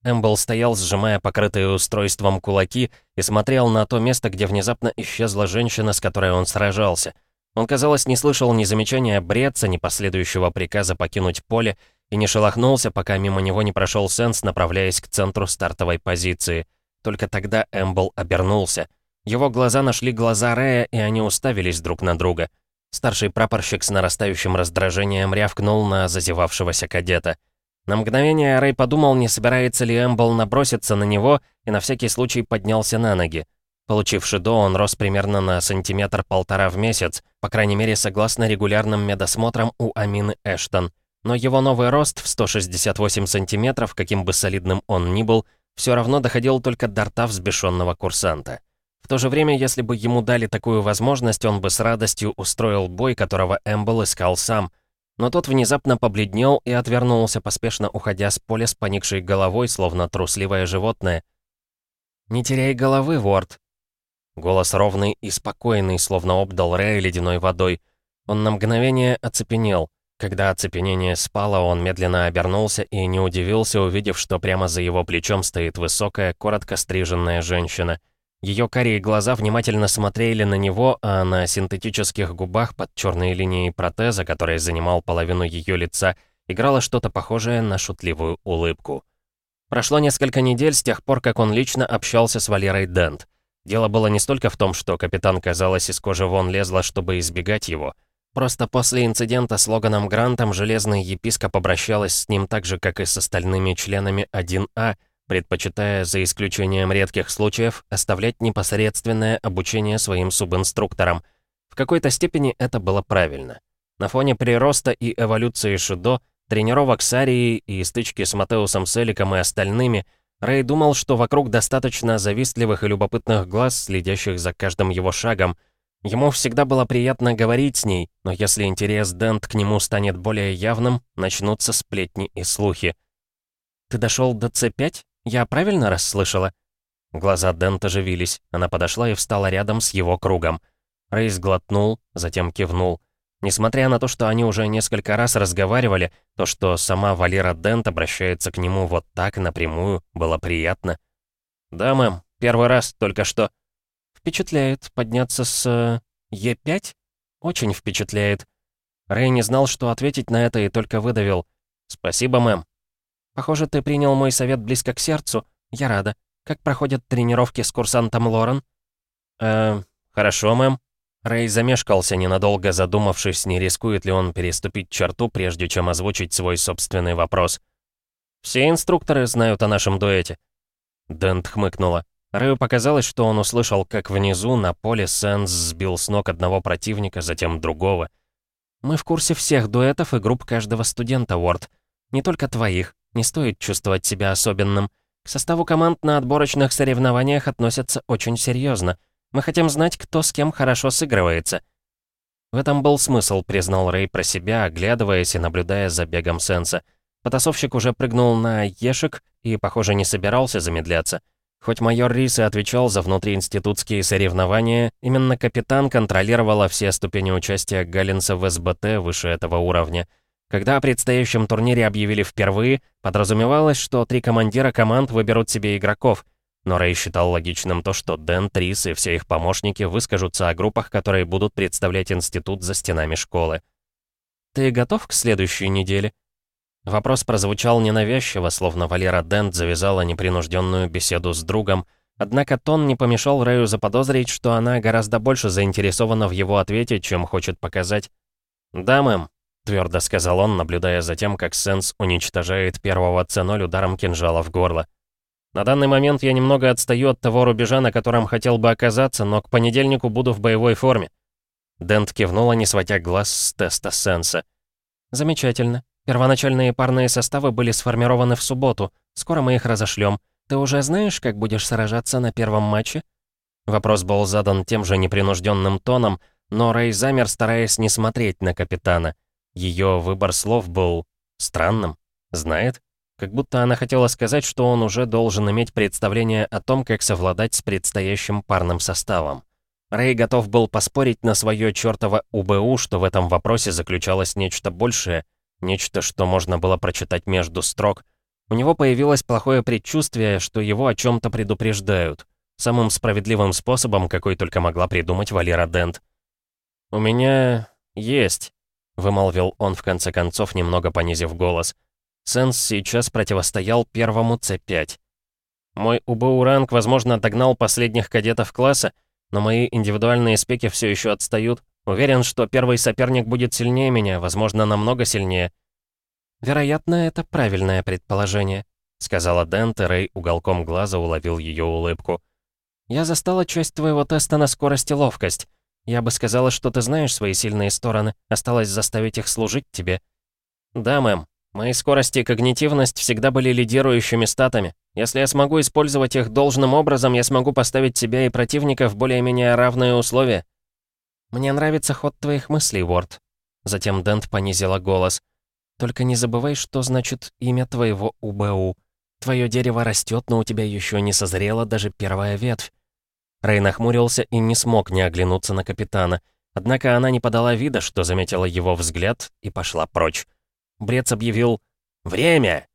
Эмбл стоял, сжимая покрытые устройством кулаки, и смотрел на то место, где внезапно исчезла женщина, с которой он сражался. Он, казалось, не слышал ни замечания бреца, ни последующего приказа покинуть поле, и не шелохнулся, пока мимо него не прошел Сенс, направляясь к центру стартовой позиции. Только тогда Эмбл обернулся. Его глаза нашли глаза Рэя, и они уставились друг на друга. Старший прапорщик с нарастающим раздражением рявкнул на зазевавшегося кадета — на мгновение Рэй подумал, не собирается ли Эмбл наброситься на него, и на всякий случай поднялся на ноги. Получив шидо, он рос примерно на сантиметр-полтора в месяц, по крайней мере, согласно регулярным медосмотрам у Амины Эштон. Но его новый рост в 168 сантиметров, каким бы солидным он ни был, все равно доходил только до рта взбешенного курсанта. В то же время, если бы ему дали такую возможность, он бы с радостью устроил бой, которого Эмбл искал сам — но тот внезапно побледнел и отвернулся, поспешно уходя с поля с поникшей головой, словно трусливое животное. «Не теряй головы, Ворд!» Голос ровный и спокойный, словно обдал Рэя ледяной водой. Он на мгновение оцепенел. Когда оцепенение спало, он медленно обернулся и не удивился, увидев, что прямо за его плечом стоит высокая, коротко стриженная женщина — ее карие глаза внимательно смотрели на него, а на синтетических губах под черной линией протеза, который занимал половину ее лица, играло что-то похожее на шутливую улыбку. Прошло несколько недель с тех пор, как он лично общался с Валерой Дент. Дело было не столько в том, что капитан, казалось, из кожи вон лезла, чтобы избегать его. Просто после инцидента с Логаном Грантом железный епископ обращалась с ним так же, как и с остальными членами 1А, предпочитая, за исключением редких случаев, оставлять непосредственное обучение своим субинструкторам. В какой-то степени это было правильно. На фоне прироста и эволюции Шидо, тренировок с Арией и стычки с Матеусом Селиком и остальными, Рэй думал, что вокруг достаточно завистливых и любопытных глаз, следящих за каждым его шагом. Ему всегда было приятно говорить с ней, но если интерес Дент к нему станет более явным, начнутся сплетни и слухи. «Ты дошел до С5?» Я правильно расслышала?» Глаза Дент оживились. Она подошла и встала рядом с его кругом. Рэй сглотнул, затем кивнул. Несмотря на то, что они уже несколько раз разговаривали, то, что сама Валера Дент обращается к нему вот так, напрямую, было приятно. «Да, мэм, первый раз, только что». «Впечатляет подняться с... Э, Е5? Очень впечатляет». Рэй не знал, что ответить на это и только выдавил. «Спасибо, мэм». «Похоже, ты принял мой совет близко к сердцу. Я рада. Как проходят тренировки с курсантом Лорен?» «Э, хорошо, мэм». Рэй замешкался, ненадолго задумавшись, не рискует ли он переступить черту, прежде чем озвучить свой собственный вопрос. «Все инструкторы знают о нашем дуэте». Дент хмыкнула. Рэю показалось, что он услышал, как внизу на поле Сэнс сбил с ног одного противника, затем другого. «Мы в курсе всех дуэтов и групп каждого студента, Уорд. Не только твоих. Не стоит чувствовать себя особенным. К составу команд на отборочных соревнованиях относятся очень серьезно. Мы хотим знать, кто с кем хорошо сыгрывается». В этом был смысл, признал Рэй про себя, оглядываясь и наблюдая за бегом Сенса. Потасовщик уже прыгнул на Ешек и, похоже, не собирался замедляться. Хоть майор Рис и отвечал за внутриинститутские соревнования, именно капитан контролировала все ступени участия Галлинса в СБТ выше этого уровня — когда о предстоящем турнире объявили впервые, подразумевалось, что три командира команд выберут себе игроков. Но Рэй считал логичным то, что Дэн, Трис и все их помощники выскажутся о группах, которые будут представлять институт за стенами школы. «Ты готов к следующей неделе?» Вопрос прозвучал ненавязчиво, словно Валера Дент завязала непринужденную беседу с другом, однако тон не помешал Рэю заподозрить, что она гораздо больше заинтересована в его ответе, чем хочет показать. «Да, мэм», твердо сказал он, наблюдая за тем, как Сенс уничтожает первого C0 ударом кинжала в горло. «На данный момент я немного отстаю от того рубежа, на котором хотел бы оказаться, но к понедельнику буду в боевой форме». Дент кивнула, не сводя глаз с теста Сенса. «Замечательно. Первоначальные парные составы были сформированы в субботу. Скоро мы их разошлем. Ты уже знаешь, как будешь сражаться на первом матче?» Вопрос был задан тем же непринужденным тоном, но Рэй замер, стараясь не смотреть на капитана. Ее выбор слов был странным. Знает? Как будто она хотела сказать, что он уже должен иметь представление о том, как совладать с предстоящим парным составом. Рэй готов был поспорить на свое чертово УБУ, что в этом вопросе заключалось нечто большее, нечто, что можно было прочитать между строк. У него появилось плохое предчувствие, что его о чем-то предупреждают. Самым справедливым способом, какой только могла придумать Валера Дент. «У меня есть — вымолвил он в конце концов, немного понизив голос. Сенс сейчас противостоял первому С5. Мой УБУ-ранг, возможно, догнал последних кадетов класса, но мои индивидуальные спеки все еще отстают. Уверен, что первый соперник будет сильнее меня, возможно, намного сильнее. «Вероятно, это правильное предположение», — сказала Дент, и Рэй уголком глаза уловил ее улыбку. «Я застала часть твоего теста на скорость и ловкость. Я бы сказала, что ты знаешь свои сильные стороны. Осталось заставить их служить тебе». «Да, мэм. Мои скорость и когнитивность всегда были лидирующими статами. Если я смогу использовать их должным образом, я смогу поставить себя и противника в более-менее равные условия». «Мне нравится ход твоих мыслей, Уорд». Затем Дент понизила голос. «Только не забывай, что значит имя твоего УБУ. Твое дерево растет, но у тебя еще не созрела даже первая ветвь. Рэй нахмурился и не смог не оглянуться на капитана. Однако она не подала вида, что заметила его взгляд, и пошла прочь. Брец объявил «Время!».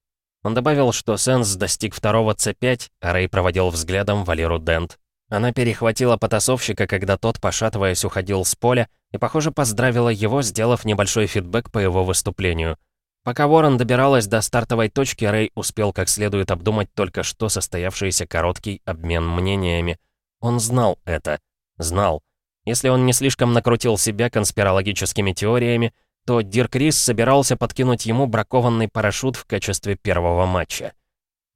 Он добавил, что Сенс достиг второго С5, а Рэй проводил взглядом Валеру Дент. Она перехватила потасовщика, когда тот, пошатываясь, уходил с поля, и, похоже, поздравила его, сделав небольшой фидбэк по его выступлению. Пока Ворон добиралась до стартовой точки, Рэй успел как следует обдумать только что состоявшийся короткий обмен мнениями. Он знал это. Знал. Если он не слишком накрутил себя конспирологическими теориями, то Дирк Рис собирался подкинуть ему бракованный парашют в качестве первого матча.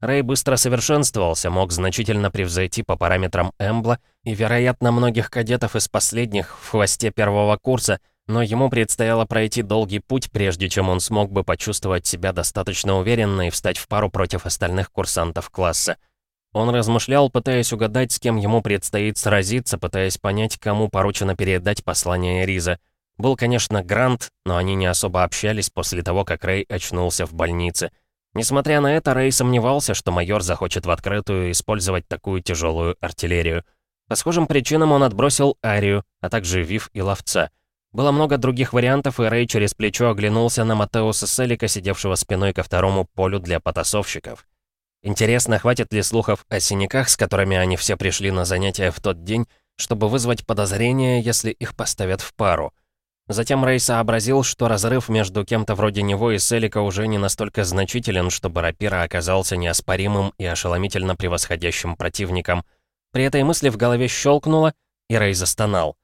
Рэй быстро совершенствовался, мог значительно превзойти по параметрам Эмбла и, вероятно, многих кадетов из последних в хвосте первого курса, но ему предстояло пройти долгий путь, прежде чем он смог бы почувствовать себя достаточно уверенно и встать в пару против остальных курсантов класса. Он размышлял, пытаясь угадать, с кем ему предстоит сразиться, пытаясь понять, кому поручено передать послание Риза. Был, конечно, Грант, но они не особо общались после того, как Рэй очнулся в больнице. Несмотря на это, Рэй сомневался, что майор захочет в открытую использовать такую тяжелую артиллерию. По схожим причинам он отбросил Арию, а также Вив и Ловца. Было много других вариантов, и Рэй через плечо оглянулся на Матеуса Селика, сидевшего спиной ко второму полю для потасовщиков. Интересно, хватит ли слухов о синяках, с которыми они все пришли на занятия в тот день, чтобы вызвать подозрение, если их поставят в пару. Затем Рэй сообразил, что разрыв между кем-то вроде него и Селика уже не настолько значителен, чтобы Рапира оказался неоспоримым и ошеломительно превосходящим противником. При этой мысли в голове щелкнуло, и Рэй застонал.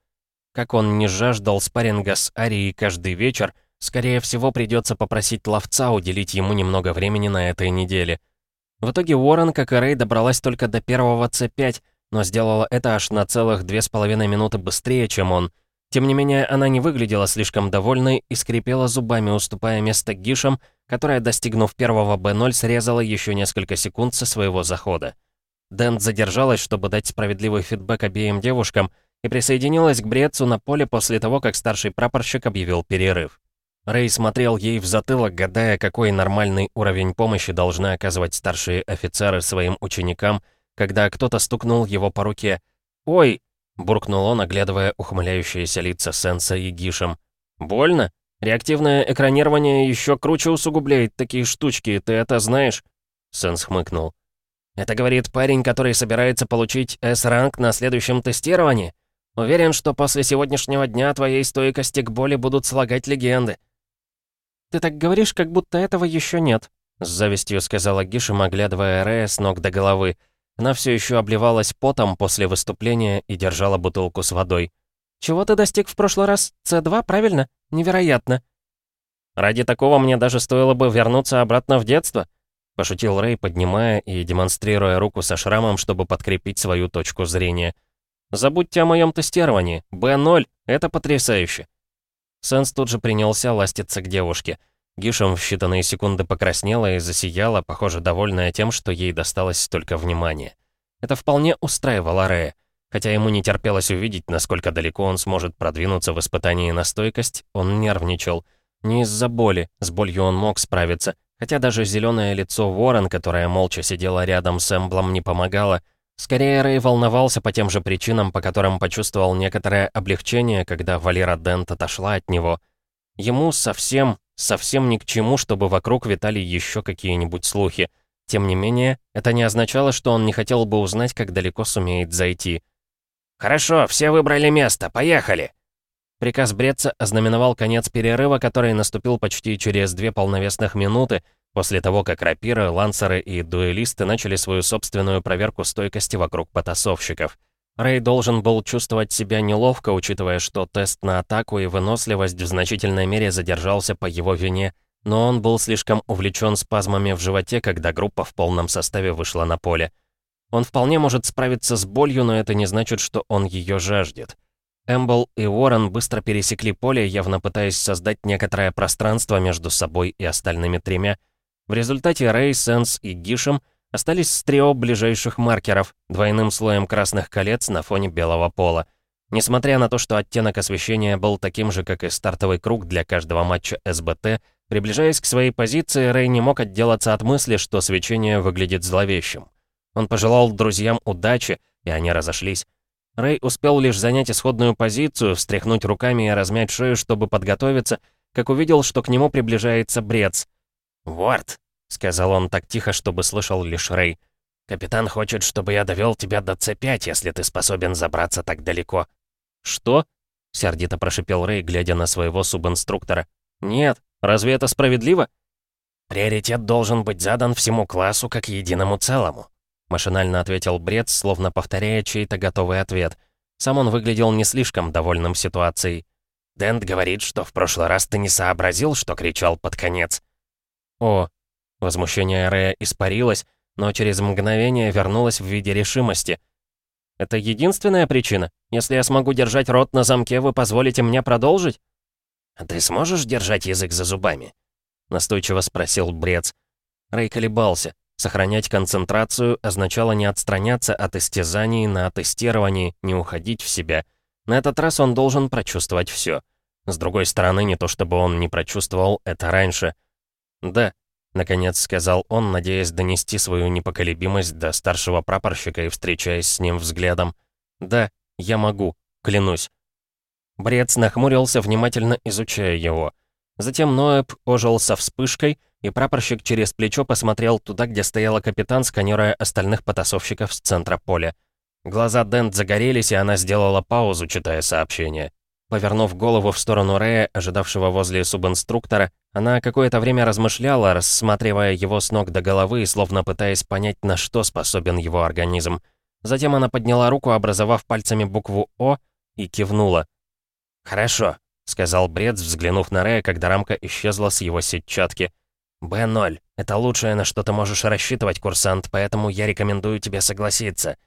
Как он не жаждал спарринга с Арией каждый вечер, скорее всего придется попросить ловца уделить ему немного времени на этой неделе. В итоге Уоррен, как и Рэй, добралась только до первого С5, но сделала это аж на целых две с половиной минуты быстрее, чем он — тем не менее, она не выглядела слишком довольной и скрипела зубами, уступая место Гишам, которая, достигнув первого Б0, срезала еще несколько секунд со своего захода. Дент задержалась, чтобы дать справедливый фидбэк обеим девушкам, и присоединилась к Брецу на поле после того, как старший прапорщик объявил перерыв. Рэй смотрел ей в затылок, гадая, какой нормальный уровень помощи должны оказывать старшие офицеры своим ученикам, когда кто-то стукнул его по руке. «Ой!» буркнул он, оглядывая ухмыляющиеся лица Сенса и Гишем. «Больно? Реактивное экранирование еще круче усугубляет такие штучки, ты это знаешь?» Сенс хмыкнул. «Это говорит парень, который собирается получить S-ранг на следующем тестировании? Уверен, что после сегодняшнего дня твоей стойкости к боли будут слагать легенды». «Ты так говоришь, как будто этого еще нет», — с завистью сказала Гишем, оглядывая Рея с ног до головы. Она все еще обливалась потом после выступления и держала бутылку с водой. «Чего ты достиг в прошлый раз? С2, правильно? Невероятно!» «Ради такого мне даже стоило бы вернуться обратно в детство», пошутил Рэй, поднимая и демонстрируя руку со шрамом, чтобы подкрепить свою точку зрения. «Забудьте о моем тестировании. Б0 — это потрясающе!» Сенс тут же принялся ластиться к девушке. Гишем в считанные секунды покраснела и засияла, похоже, довольная тем, что ей досталось столько внимания. Это вполне устраивало Рэя. Хотя ему не терпелось увидеть, насколько далеко он сможет продвинуться в испытании на стойкость, он нервничал. Не из-за боли, с болью он мог справиться, хотя даже зеленое лицо Ворон, которая молча сидела рядом с Эмблом, не помогало. Скорее, Рэй волновался по тем же причинам, по которым почувствовал некоторое облегчение, когда Валера Дент отошла от него. Ему совсем, совсем ни к чему, чтобы вокруг витали еще какие-нибудь слухи. Тем не менее, это не означало, что он не хотел бы узнать, как далеко сумеет зайти. «Хорошо, все выбрали место, поехали!» Приказ Бретца ознаменовал конец перерыва, который наступил почти через две полновесных минуты, после того, как рапиры, лансеры и дуэлисты начали свою собственную проверку стойкости вокруг потасовщиков. Рэй должен был чувствовать себя неловко, учитывая, что тест на атаку и выносливость в значительной мере задержался по его вине, но он был слишком увлечен спазмами в животе, когда группа в полном составе вышла на поле. Он вполне может справиться с болью, но это не значит, что он ее жаждет. Эмбл и Уоррен быстро пересекли поле, явно пытаясь создать некоторое пространство между собой и остальными тремя. В результате Рэй, Сенс и Гишем — Остались с трио ближайших маркеров, двойным слоем красных колец на фоне белого пола. Несмотря на то, что оттенок освещения был таким же, как и стартовый круг для каждого матча СБТ, приближаясь к своей позиции, Рэй не мог отделаться от мысли, что свечение выглядит зловещим. Он пожелал друзьям удачи, и они разошлись. Рэй успел лишь занять исходную позицию, встряхнуть руками и размять шею, чтобы подготовиться, как увидел, что к нему приближается Брец. «Уорд, — сказал он так тихо, чтобы слышал лишь Рэй. «Капитан хочет, чтобы я довел тебя до С5, если ты способен забраться так далеко». «Что?» — сердито прошипел Рэй, глядя на своего субинструктора. «Нет, разве это справедливо?» «Приоритет должен быть задан всему классу как единому целому», — машинально ответил Бред, словно повторяя чей-то готовый ответ. Сам он выглядел не слишком довольным ситуацией. «Дент говорит, что в прошлый раз ты не сообразил, что кричал под конец». «О, Возмущение Рэя испарилось, но через мгновение вернулось в виде решимости. «Это единственная причина? Если я смогу держать рот на замке, вы позволите мне продолжить?» «А ты сможешь держать язык за зубами?» Настойчиво спросил Брец. Рэй колебался. Сохранять концентрацию означало не отстраняться от истязаний на тестировании, не уходить в себя. На этот раз он должен прочувствовать все. С другой стороны, не то чтобы он не прочувствовал это раньше. Да, — наконец сказал он, надеясь донести свою непоколебимость до старшего прапорщика и встречаясь с ним взглядом. «Да, я могу, клянусь». Брец нахмурился, внимательно изучая его. Затем Ноэб ожил со вспышкой, и прапорщик через плечо посмотрел туда, где стояла капитан, сканируя остальных потасовщиков с центра поля. Глаза Дент загорелись, и она сделала паузу, читая сообщение. Повернув голову в сторону Рэя, ожидавшего возле субинструктора, она какое-то время размышляла, рассматривая его с ног до головы словно пытаясь понять, на что способен его организм. Затем она подняла руку, образовав пальцами букву «О», и кивнула. «Хорошо», — сказал Брец, взглянув на Рэя, когда рамка исчезла с его сетчатки. «Б-0. Это лучшее, на что ты можешь рассчитывать, курсант, поэтому я рекомендую тебе согласиться».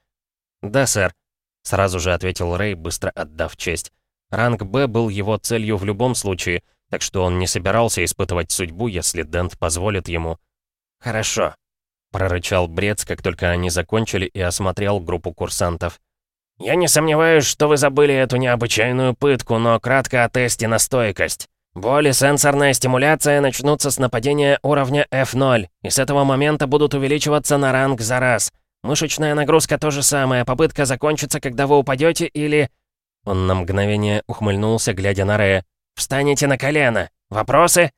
«Да, сэр», — сразу же ответил Рэй, быстро отдав честь. Ранг «Б» был его целью в любом случае, так что он не собирался испытывать судьбу, если Дент позволит ему. «Хорошо», — прорычал Брец, как только они закончили и осмотрел группу курсантов. «Я не сомневаюсь, что вы забыли эту необычайную пытку, но кратко о тесте на стойкость. Боль сенсорная стимуляция начнутся с нападения уровня F0, и с этого момента будут увеличиваться на ранг за раз. Мышечная нагрузка то же самое, попытка закончится, когда вы упадете или...» Он на мгновение ухмыльнулся, глядя на Рея. «Встанете на колено! Вопросы?»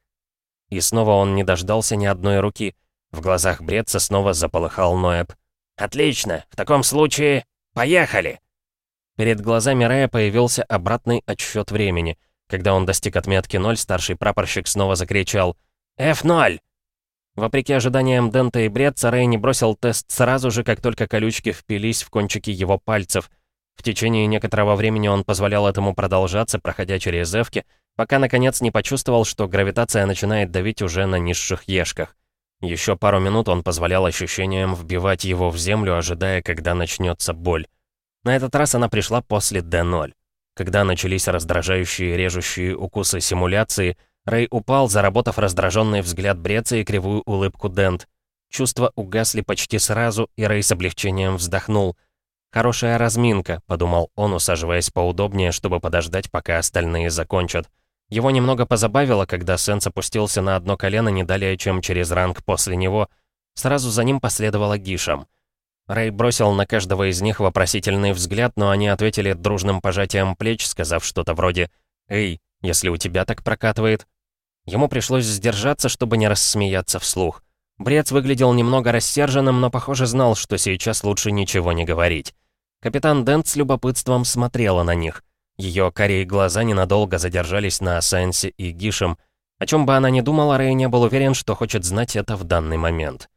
И снова он не дождался ни одной руки. В глазах Бретца снова заполыхал Ноэб. «Отлично! В таком случае... Поехали!» Перед глазами Рея появился обратный отсчет времени. Когда он достиг отметки 0, старший прапорщик снова закричал «F0!». Вопреки ожиданиям Дента и Бретца, Рэй не бросил тест сразу же, как только колючки впились в кончики его пальцев. В течение некоторого времени он позволял этому продолжаться, проходя через эвки, пока наконец не почувствовал, что гравитация начинает давить уже на низших ешках. Еще пару минут он позволял ощущениям вбивать его в землю, ожидая, когда начнется боль. На этот раз она пришла после D0. Когда начались раздражающие режущие укусы симуляции, Рэй упал, заработав раздраженный взгляд Бреца и кривую улыбку Дент. Чувства угасли почти сразу, и Рэй с облегчением вздохнул. «Хорошая разминка», — подумал он, усаживаясь поудобнее, чтобы подождать, пока остальные закончат. Его немного позабавило, когда Сенс опустился на одно колено не далее, чем через ранг после него. Сразу за ним последовала Гишам. Рэй бросил на каждого из них вопросительный взгляд, но они ответили дружным пожатием плеч, сказав что-то вроде «Эй, если у тебя так прокатывает, Ему пришлось сдержаться, чтобы не рассмеяться вслух. Брец выглядел немного рассерженным, но, похоже, знал, что сейчас лучше ничего не говорить. Капитан Дент с любопытством смотрела на них. Ее карие глаза ненадолго задержались на Сенсе и Гишем. О чем бы она ни думала, Рэй не был уверен, что хочет знать это в данный момент.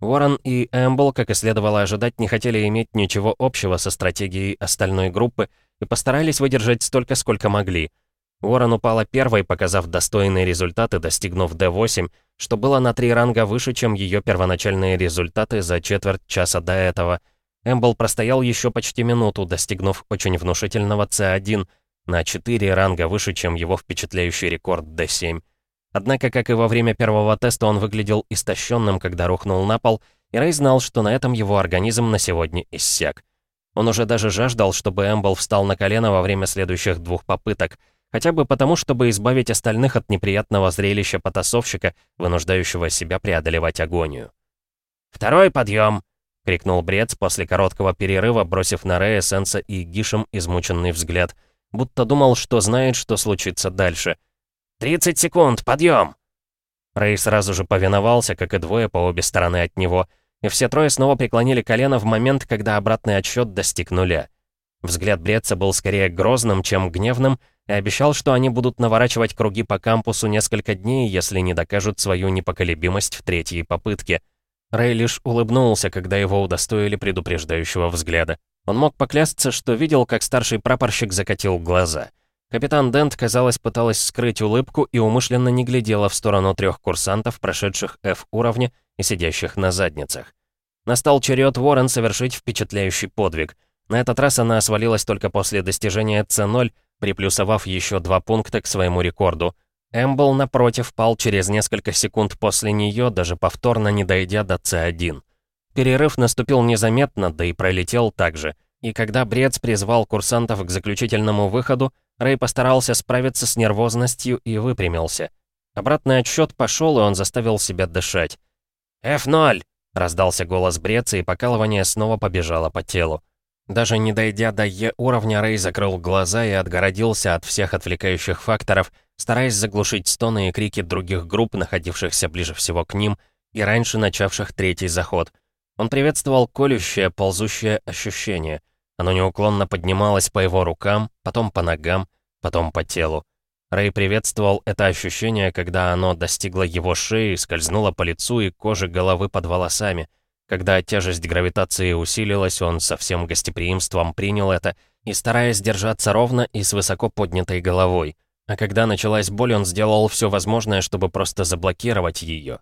Уоррен и Эмбл, как и следовало ожидать, не хотели иметь ничего общего со стратегией остальной группы и постарались выдержать столько, сколько могли — Уоррен упала первой, показав достойные результаты, достигнув D8, что было на три ранга выше, чем ее первоначальные результаты за четверть часа до этого. Эмбл простоял еще почти минуту, достигнув очень внушительного C1, на 4 ранга выше, чем его впечатляющий рекорд D7. Однако, как и во время первого теста, он выглядел истощенным, когда рухнул на пол, и Рэй знал, что на этом его организм на сегодня иссяк. Он уже даже жаждал, чтобы Эмбл встал на колено во время следующих двух попыток — Хотя бы потому, чтобы избавить остальных от неприятного зрелища потасовщика, вынуждающего себя преодолевать агонию. «Второй подъем!» — крикнул Брец после короткого перерыва, бросив на Рея, Сенса и Гишем измученный взгляд, будто думал, что знает, что случится дальше. «30 секунд, подъем!» Рэй сразу же повиновался, как и двое по обе стороны от него, и все трое снова преклонили колено в момент, когда обратный отсчет достиг нуля. Взгляд Бреца был скорее грозным, чем гневным, и обещал, что они будут наворачивать круги по кампусу несколько дней, если не докажут свою непоколебимость в третьей попытке. Рэй лишь улыбнулся, когда его удостоили предупреждающего взгляда. Он мог поклясться, что видел, как старший прапорщик закатил глаза. Капитан Дент, казалось, пыталась скрыть улыбку и умышленно не глядела в сторону трех курсантов, прошедших F-уровня и сидящих на задницах. Настал черед Уоррен совершить впечатляющий подвиг. На этот раз она свалилась только после достижения C0, приплюсовав еще два пункта к своему рекорду. Эмбл, напротив, пал через несколько секунд после нее, даже повторно не дойдя до С1. Перерыв наступил незаметно, да и пролетел так же. И когда Брец призвал курсантов к заключительному выходу, Рэй постарался справиться с нервозностью и выпрямился. Обратный отсчет пошел, и он заставил себя дышать. «F0!» — раздался голос Бреца, и покалывание снова побежало по телу. Даже не дойдя до Е уровня, Рэй закрыл глаза и отгородился от всех отвлекающих факторов, стараясь заглушить стоны и крики других групп, находившихся ближе всего к ним, и раньше начавших третий заход. Он приветствовал колющее, ползущее ощущение. Оно неуклонно поднималось по его рукам, потом по ногам, потом по телу. Рэй приветствовал это ощущение, когда оно достигло его шеи, скользнуло по лицу и коже головы под волосами. Когда тяжесть гравитации усилилась, он со всем гостеприимством принял это и, стараясь держаться ровно и с высоко поднятой головой. А когда началась боль, он сделал все возможное, чтобы просто заблокировать ее.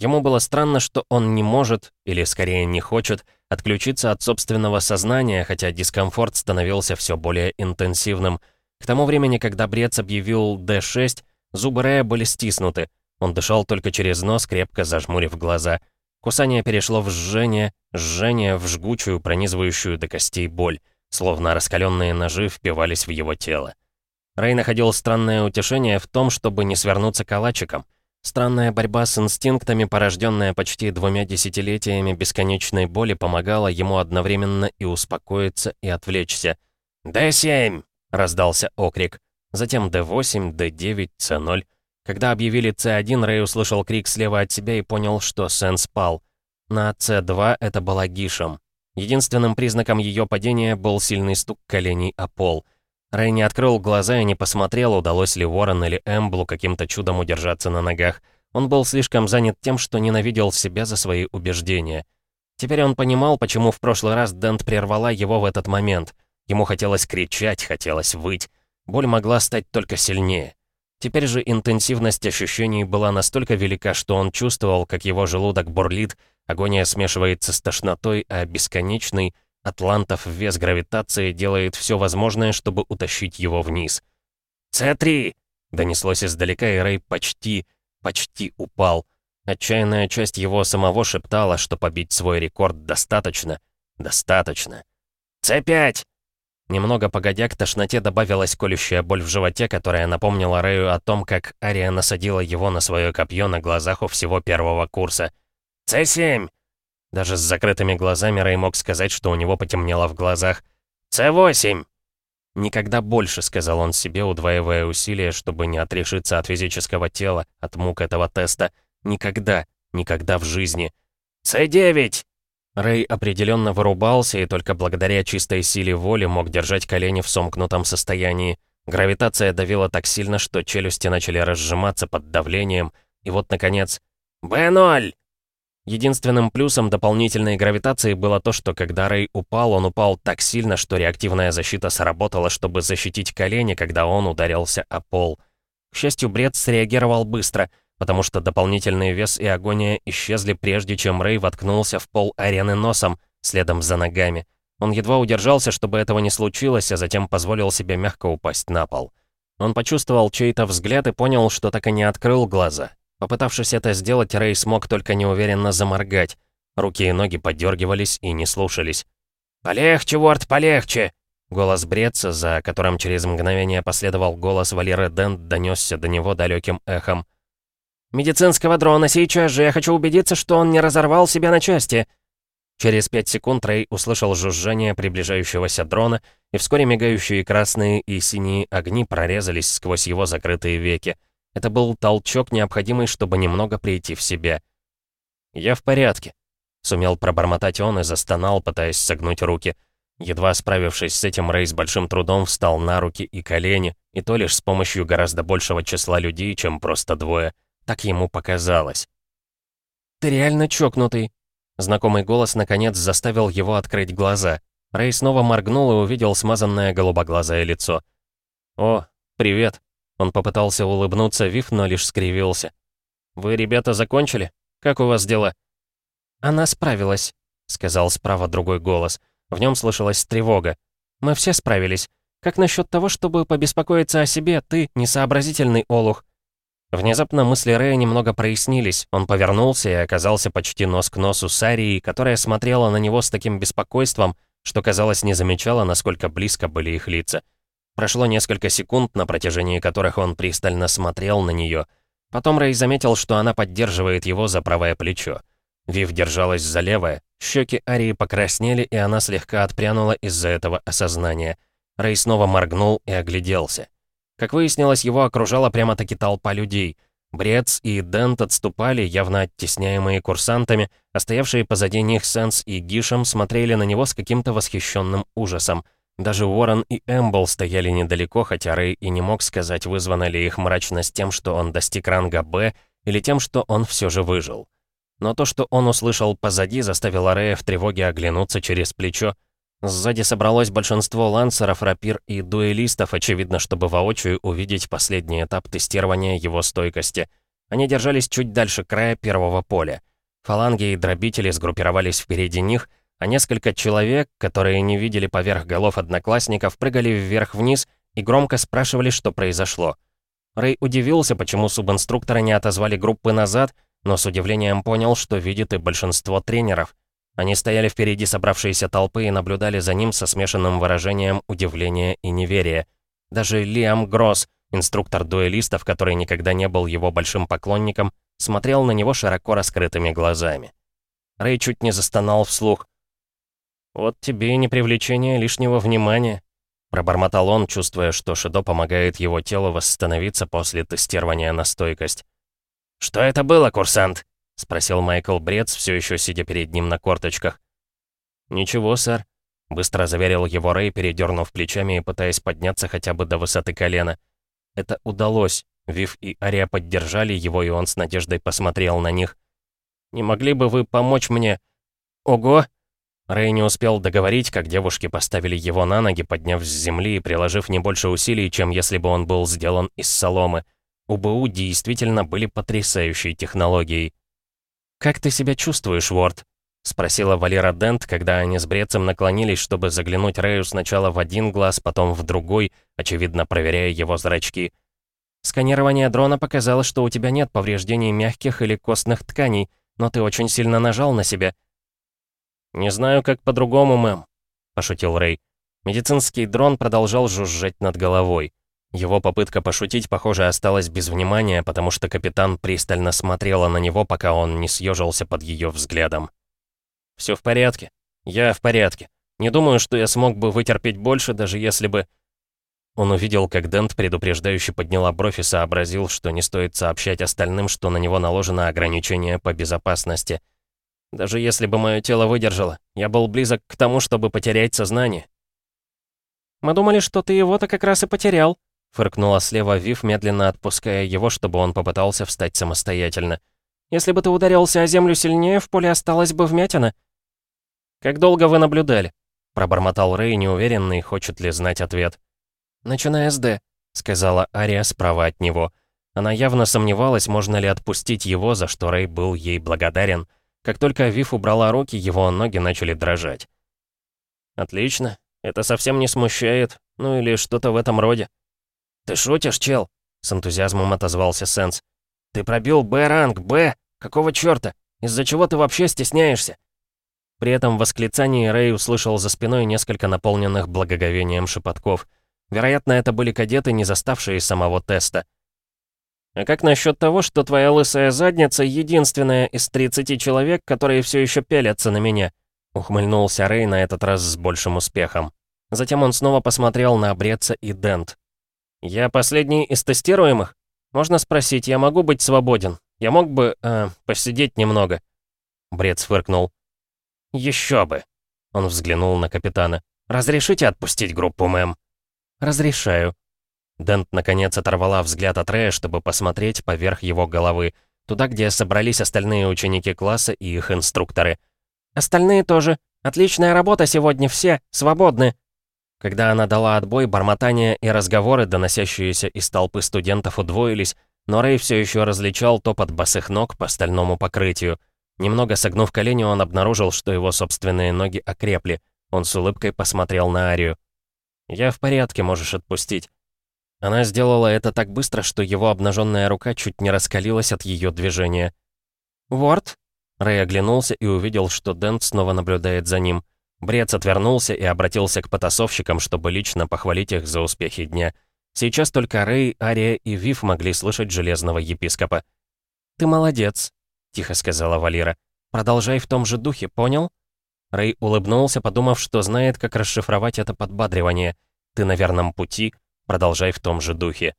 Ему было странно, что он не может, или скорее не хочет, отключиться от собственного сознания, хотя дискомфорт становился все более интенсивным. К тому времени, когда Брец объявил D6, зубы Рэя были стиснуты. Он дышал только через нос, крепко зажмурив глаза — Кусание перешло в жжение, жжение в жгучую, пронизывающую до костей боль, словно раскаленные ножи впивались в его тело. Рэй находил странное утешение в том, чтобы не свернуться калачиком. Странная борьба с инстинктами, порожденная почти двумя десятилетиями бесконечной боли, помогала ему одновременно и успокоиться, и отвлечься. «Д7!» — раздался окрик. Затем Д8, Д9, С0. Когда объявили С1, Рэй услышал крик слева от себя и понял, что Сен спал. На С2 это была Гишем. Единственным признаком ее падения был сильный стук коленей о пол. Рэй не открыл глаза и не посмотрел, удалось ли Ворон или Эмблу каким-то чудом удержаться на ногах. Он был слишком занят тем, что ненавидел себя за свои убеждения. Теперь он понимал, почему в прошлый раз Дент прервала его в этот момент. Ему хотелось кричать, хотелось выть. Боль могла стать только сильнее. Теперь же интенсивность ощущений была настолько велика, что он чувствовал, как его желудок бурлит, агония смешивается с тошнотой, а бесконечный, атлантов вес гравитации делает все возможное, чтобы утащить его вниз. «С-3!» — донеслось издалека, и Рэй почти, почти упал. Отчаянная часть его самого шептала, что побить свой рекорд достаточно, достаточно. «С-5!» Немного погодя, к тошноте добавилась колющая боль в животе, которая напомнила Рэю о том, как Ария насадила его на свое копье на глазах у всего первого курса. «С7!» Даже с закрытыми глазами Рэй мог сказать, что у него потемнело в глазах. «С8!» «Никогда больше», — сказал он себе, удваивая усилия, чтобы не отрешиться от физического тела, от мук этого теста. «Никогда, никогда в жизни». «С9!» Рэй определенно вырубался и только благодаря чистой силе воли мог держать колени в сомкнутом состоянии. Гравитация давила так сильно, что челюсти начали разжиматься под давлением. И вот, наконец, «Б0!» Единственным плюсом дополнительной гравитации было то, что когда Рэй упал, он упал так сильно, что реактивная защита сработала, чтобы защитить колени, когда он ударился о пол. К счастью, бред среагировал быстро — потому что дополнительный вес и агония исчезли прежде, чем Рэй воткнулся в пол арены носом, следом за ногами. Он едва удержался, чтобы этого не случилось, а затем позволил себе мягко упасть на пол. Он почувствовал чей-то взгляд и понял, что так и не открыл глаза. Попытавшись это сделать, Рэй смог только неуверенно заморгать. Руки и ноги подергивались и не слушались. «Полегче, Уорд, полегче!» Голос Бреца, за которым через мгновение последовал голос Валеры Дент, донесся до него далеким эхом. «Медицинского дрона сейчас же! Я хочу убедиться, что он не разорвал себя на части!» Через пять секунд Рэй услышал жужжание приближающегося дрона, и вскоре мигающие красные и синие огни прорезались сквозь его закрытые веки. Это был толчок, необходимый, чтобы немного прийти в себя. «Я в порядке», — сумел пробормотать он и застонал, пытаясь согнуть руки. Едва справившись с этим, Рэй с большим трудом встал на руки и колени, и то лишь с помощью гораздо большего числа людей, чем просто двое — так ему показалось. «Ты реально чокнутый!» Знакомый голос, наконец, заставил его открыть глаза. Рэй снова моргнул и увидел смазанное голубоглазое лицо. «О, привет!» Он попытался улыбнуться Вив, но лишь скривился. «Вы, ребята, закончили? Как у вас дела?» «Она справилась», — сказал справа другой голос. В нем слышалась тревога. «Мы все справились. Как насчет того, чтобы побеспокоиться о себе, ты, несообразительный олух? Внезапно мысли Рэя немного прояснились. Он повернулся и оказался почти нос к носу с Арией, которая смотрела на него с таким беспокойством, что, казалось, не замечала, насколько близко были их лица. Прошло несколько секунд, на протяжении которых он пристально смотрел на нее. Потом Рэй заметил, что она поддерживает его за правое плечо. Вив держалась за левое, щеки Арии покраснели, и она слегка отпрянула из-за этого осознания. Рэй снова моргнул и огляделся. Как выяснилось, его окружала прямо-таки толпа людей. Брец и Дент отступали, явно оттесняемые курсантами, а стоявшие позади них Сенс и Гишем смотрели на него с каким-то восхищенным ужасом. Даже Уоррен и Эмбл стояли недалеко, хотя Рэй и не мог сказать, вызвана ли их мрачность тем, что он достиг ранга «Б», или тем, что он все же выжил. Но то, что он услышал позади, заставило Рэя в тревоге оглянуться через плечо, Сзади собралось большинство лансеров, рапир и дуэлистов, очевидно, чтобы воочию увидеть последний этап тестирования его стойкости. Они держались чуть дальше края первого поля. Фаланги и дробители сгруппировались впереди них, а несколько человек, которые не видели поверх голов одноклассников, прыгали вверх-вниз и громко спрашивали, что произошло. Рэй удивился, почему субинструкторы не отозвали группы назад, но с удивлением понял, что видит и большинство тренеров — они стояли впереди собравшейся толпы и наблюдали за ним со смешанным выражением удивления и неверия. Даже Лиам Гросс, инструктор дуэлистов, который никогда не был его большим поклонником, смотрел на него широко раскрытыми глазами. Рэй чуть не застонал вслух. «Вот тебе и не привлечение лишнего внимания», — пробормотал он, чувствуя, что Шидо помогает его телу восстановиться после тестирования на стойкость. «Что это было, курсант?» — спросил Майкл Брец, все еще сидя перед ним на корточках. «Ничего, сэр», — быстро заверил его Рэй, передернув плечами и пытаясь подняться хотя бы до высоты колена. Это удалось. Вив и Ария поддержали его, и он с надеждой посмотрел на них. «Не могли бы вы помочь мне?» «Ого!» Рэй не успел договорить, как девушки поставили его на ноги, подняв с земли и приложив не больше усилий, чем если бы он был сделан из соломы. У БУ действительно были потрясающие технологии. «Как ты себя чувствуешь, Ворд?» — спросила Валера Дент, когда они с Брецем наклонились, чтобы заглянуть Рэю сначала в один глаз, потом в другой, очевидно, проверяя его зрачки. «Сканирование дрона показало, что у тебя нет повреждений мягких или костных тканей, но ты очень сильно нажал на себя». «Не знаю, как по-другому, мэм», — пошутил Рэй. Медицинский дрон продолжал жужжать над головой. Его попытка пошутить, похоже, осталась без внимания, потому что капитан пристально смотрела на него, пока он не съежился под ее взглядом. «Все в порядке. Я в порядке. Не думаю, что я смог бы вытерпеть больше, даже если бы...» Он увидел, как Дент предупреждающе подняла бровь и сообразил, что не стоит сообщать остальным, что на него наложено ограничение по безопасности. «Даже если бы мое тело выдержало, я был близок к тому, чтобы потерять сознание». «Мы думали, что ты его-то как раз и потерял», Фыркнула слева Вив, медленно отпуская его, чтобы он попытался встать самостоятельно. «Если бы ты ударился о землю сильнее, в поле осталась бы вмятина». «Как долго вы наблюдали?» Пробормотал Рэй, неуверенный, хочет ли знать ответ. «Начиная с Д», — сказала Ария справа от него. Она явно сомневалась, можно ли отпустить его, за что Рэй был ей благодарен. Как только Вив убрала руки, его ноги начали дрожать. «Отлично. Это совсем не смущает. Ну или что-то в этом роде», «Ты шутишь, чел?» — с энтузиазмом отозвался Сенс. «Ты пробил Б-ранг, Б! Какого чёрта? Из-за чего ты вообще стесняешься?» При этом восклицании Рэй услышал за спиной несколько наполненных благоговением шепотков. Вероятно, это были кадеты, не заставшие самого теста. «А как насчет того, что твоя лысая задница — единственная из 30 человек, которые все еще пялятся на меня?» Ухмыльнулся Рэй на этот раз с большим успехом. Затем он снова посмотрел на Бреца и Дент. «Я последний из тестируемых? Можно спросить, я могу быть свободен? Я мог бы, э, посидеть немного?» Бред фыркнул. «Еще бы!» Он взглянул на капитана. «Разрешите отпустить группу, мэм?» «Разрешаю». Дент наконец оторвала взгляд от Рэя, чтобы посмотреть поверх его головы, туда, где собрались остальные ученики класса и их инструкторы. «Остальные тоже. Отличная работа сегодня, все. Свободны». Когда она дала отбой, бормотание и разговоры, доносящиеся из толпы студентов, удвоились, но Рэй все еще различал топот босых ног по стальному покрытию. Немного согнув колени, он обнаружил, что его собственные ноги окрепли. Он с улыбкой посмотрел на Арию. «Я в порядке, можешь отпустить». Она сделала это так быстро, что его обнаженная рука чуть не раскалилась от ее движения. «Ворд?» Рэй оглянулся и увидел, что Дент снова наблюдает за ним. Брец отвернулся и обратился к потасовщикам, чтобы лично похвалить их за успехи дня. Сейчас только Рэй, Ария и Вив могли слышать железного епископа. «Ты молодец», — тихо сказала Валира. «Продолжай в том же духе, понял?» Рэй улыбнулся, подумав, что знает, как расшифровать это подбадривание. «Ты на верном пути, продолжай в том же духе».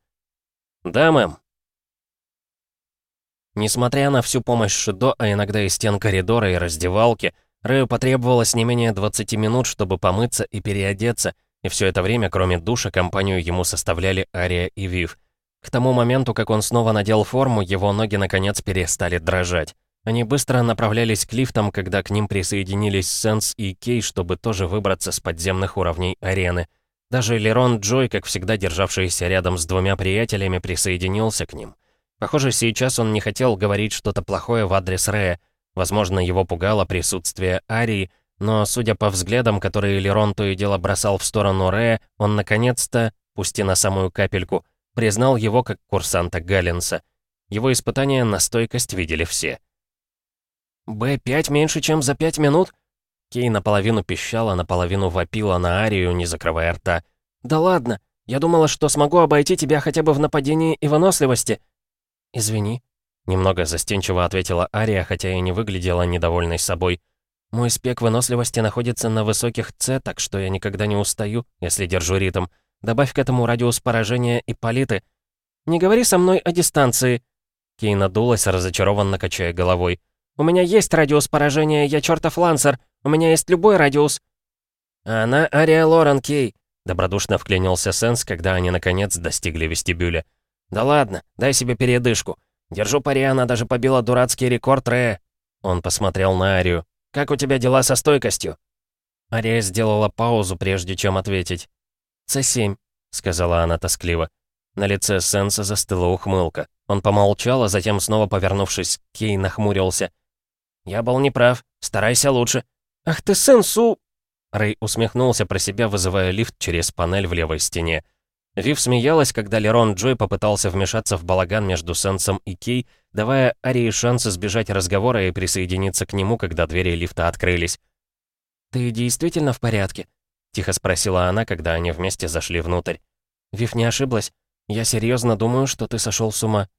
«Да, мэм». Несмотря на всю помощь Шидо, а иногда и стен коридора и раздевалки, Рэю потребовалось не менее 20 минут, чтобы помыться и переодеться, и все это время, кроме душа, компанию ему составляли Ария и Вив. К тому моменту, как он снова надел форму, его ноги наконец перестали дрожать. Они быстро направлялись к лифтам, когда к ним присоединились Сенс и Кей, чтобы тоже выбраться с подземных уровней арены. Даже Лерон Джой, как всегда державшийся рядом с двумя приятелями, присоединился к ним. Похоже, сейчас он не хотел говорить что-то плохое в адрес Рея, Возможно, его пугало присутствие Арии, но, судя по взглядам, которые Лерон то и дело бросал в сторону Рея, он наконец-то, пусть и на самую капельку, признал его как курсанта Галлинса. Его испытания на стойкость видели все. «Б-5 меньше, чем за пять минут?» Кей наполовину пищала, наполовину вопила на Арию, не закрывая рта. «Да ладно, я думала, что смогу обойти тебя хотя бы в нападении и выносливости». «Извини», Немного застенчиво ответила Ария, хотя и не выглядела недовольной собой. «Мой спек выносливости находится на высоких С, так что я никогда не устаю, если держу ритм. Добавь к этому радиус поражения и политы. Не говори со мной о дистанции!» Кей надулась, разочарованно качая головой. «У меня есть радиус поражения, я чертов лансер. У меня есть любой радиус». «А она Ария Лорен Кей», — добродушно вклинился Сенс, когда они наконец достигли вестибюля. «Да ладно, дай себе передышку. «Держу пари, она даже побила дурацкий рекорд Ре». Он посмотрел на Арию. «Как у тебя дела со стойкостью?» Ария сделала паузу, прежде чем ответить. «С7», — сказала она тоскливо. На лице Сенса застыла ухмылка. Он помолчал, а затем, снова повернувшись Кей, нахмурился. «Я был неправ. Старайся лучше». «Ах ты, Сенсу!» Рэй усмехнулся про себя, вызывая лифт через панель в левой стене. Вив смеялась, когда Лерон Джой попытался вмешаться в балаган между Сенсом и Кей, давая Арии шанс избежать разговора и присоединиться к нему, когда двери лифта открылись. «Ты действительно в порядке?» — тихо спросила она, когда они вместе зашли внутрь. «Вив не ошиблась? Я серьезно думаю, что ты сошел с ума».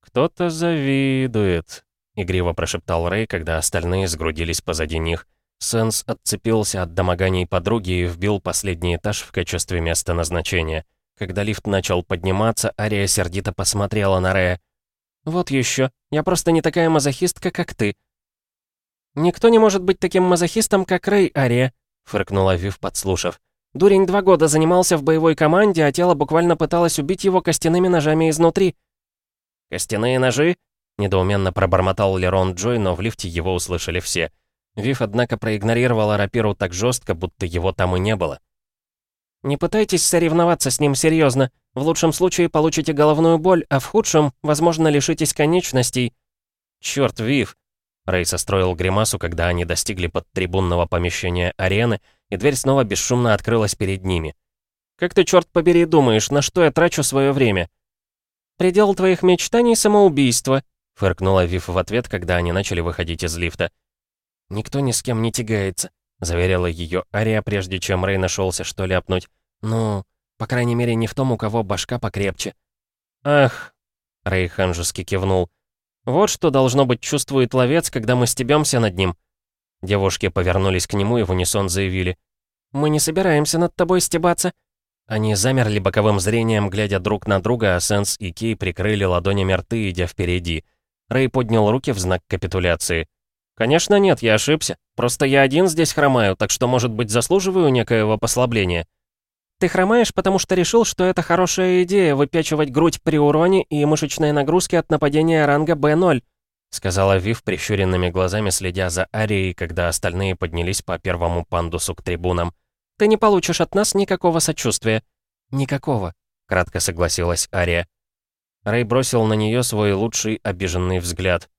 «Кто-то завидует», — игриво прошептал Рэй, когда остальные сгрудились позади них. Сенс отцепился от домоганий подруги и вбил последний этаж в качестве места назначения. Когда лифт начал подниматься, Ария сердито посмотрела на Рея. «Вот еще. Я просто не такая мазохистка, как ты». «Никто не может быть таким мазохистом, как Рэй, Ария», — фыркнула Вив, подслушав. «Дурень два года занимался в боевой команде, а тело буквально пыталось убить его костяными ножами изнутри». «Костяные ножи?» — недоуменно пробормотал Лерон Джой, но в лифте его услышали все. Вив, однако, проигнорировала рапиру так жестко, будто его там и не было. «Не пытайтесь соревноваться с ним серьезно. В лучшем случае получите головную боль, а в худшем, возможно, лишитесь конечностей». «Чёрт, Вив!» Рэй состроил гримасу, когда они достигли подтрибунного помещения арены, и дверь снова бесшумно открылась перед ними. «Как ты, черт побери, думаешь, на что я трачу свое время?» «Предел твоих мечтаний — самоубийство», — фыркнула Вив в ответ, когда они начали выходить из лифта. «Никто ни с кем не тягается», — заверила ее Ария, прежде чем Рэй нашелся, что ляпнуть. «Ну, по крайней мере, не в том, у кого башка покрепче». «Ах», — Рэй ханжески кивнул. «Вот что должно быть чувствует ловец, когда мы стебемся над ним». Девушки повернулись к нему и в унисон заявили. «Мы не собираемся над тобой стебаться». Они замерли боковым зрением, глядя друг на друга, а Сенс и Кей прикрыли ладонями рты, идя впереди. Рэй поднял руки в знак капитуляции. «Конечно нет, я ошибся. Просто я один здесь хромаю, так что, может быть, заслуживаю некоего послабления». «Ты хромаешь, потому что решил, что это хорошая идея выпячивать грудь при уроне и мышечной нагрузке от нападения ранга Б0», сказала Вив прищуренными глазами, следя за Арией, когда остальные поднялись по первому пандусу к трибунам. «Ты не получишь от нас никакого сочувствия». «Никакого», — кратко согласилась Ария. Рэй бросил на нее свой лучший обиженный взгляд.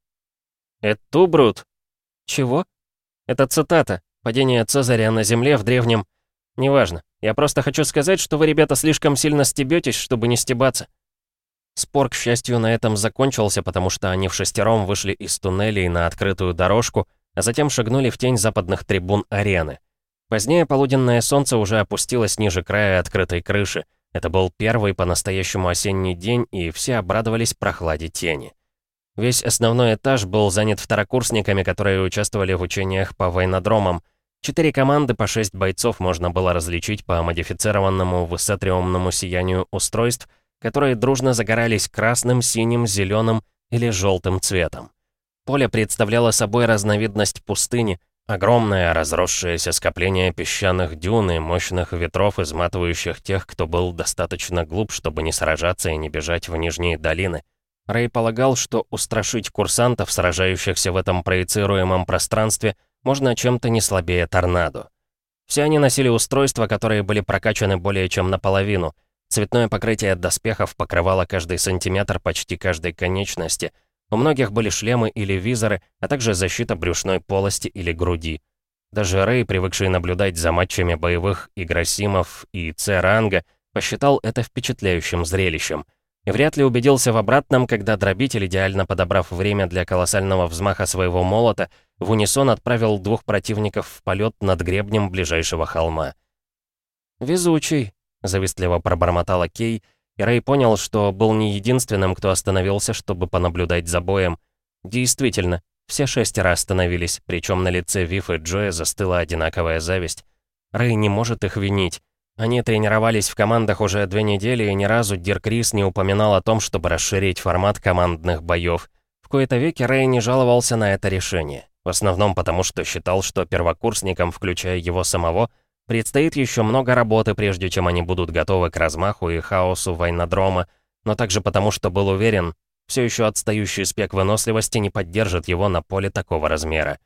«Это Брут?» «Чего?» «Это цитата. Падение Цезаря на земле в древнем...» «Неважно. Я просто хочу сказать, что вы, ребята, слишком сильно стебетесь, чтобы не стебаться». Спор, к счастью, на этом закончился, потому что они в шестером вышли из туннелей на открытую дорожку, а затем шагнули в тень западных трибун арены. Позднее полуденное солнце уже опустилось ниже края открытой крыши, Это был первый по-настоящему осенний день, и все обрадовались прохладе тени. Весь основной этаж был занят второкурсниками, которые участвовали в учениях по войнодромам. Четыре команды по шесть бойцов можно было различить по модифицированному высотриумному сиянию устройств, которые дружно загорались красным, синим, зеленым или желтым цветом. Поле представляло собой разновидность пустыни, огромное разросшееся скопление песчаных дюн и мощных ветров, изматывающих тех, кто был достаточно глуп, чтобы не сражаться и не бежать в нижние долины. Рэй полагал, что устрашить курсантов, сражающихся в этом проецируемом пространстве, можно чем-то не слабее торнадо. Все они носили устройства, которые были прокачаны более чем наполовину. Цветное покрытие доспехов покрывало каждый сантиметр почти каждой конечности — у многих были шлемы или визоры, а также защита брюшной полости или груди. Даже Рэй, привыкший наблюдать за матчами боевых Игросимов и С-ранга, посчитал это впечатляющим зрелищем. И вряд ли убедился в обратном, когда дробитель, идеально подобрав время для колоссального взмаха своего молота, в унисон отправил двух противников в полет над гребнем ближайшего холма. «Везучий», — завистливо пробормотала Кей, и Рэй понял, что был не единственным, кто остановился, чтобы понаблюдать за боем. Действительно, все шестеро остановились, причем на лице Виф и Джоя застыла одинаковая зависть. Рэй не может их винить. Они тренировались в командах уже две недели, и ни разу Дирк Рис не упоминал о том, чтобы расширить формат командных боев. В кои-то веки Рэй не жаловался на это решение. В основном потому, что считал, что первокурсникам, включая его самого, Предстоит еще много работы, прежде чем они будут готовы к размаху и хаосу войнодрома, но также потому, что был уверен, все еще отстающий спек выносливости не поддержит его на поле такого размера.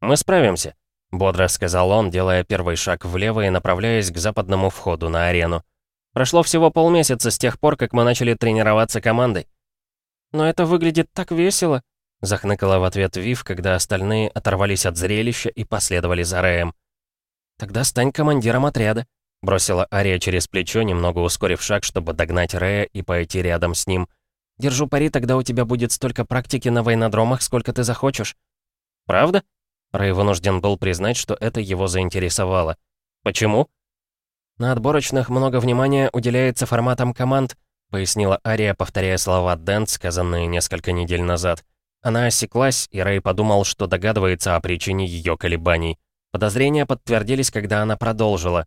«Мы справимся», — бодро сказал он, делая первый шаг влево и направляясь к западному входу на арену. «Прошло всего полмесяца с тех пор, как мы начали тренироваться командой». «Но это выглядит так весело», — захныкала в ответ Вив, когда остальные оторвались от зрелища и последовали за Рэем. «Тогда стань командиром отряда», — бросила Ария через плечо, немного ускорив шаг, чтобы догнать Рэя и пойти рядом с ним. «Держу пари, тогда у тебя будет столько практики на войнодромах, сколько ты захочешь». «Правда?» Рэй вынужден был признать, что это его заинтересовало. «Почему?» «На отборочных много внимания уделяется форматам команд», пояснила Ария, повторяя слова Дент, сказанные несколько недель назад. Она осеклась, и Рэй подумал, что догадывается о причине ее колебаний. Подозрения подтвердились, когда она продолжила.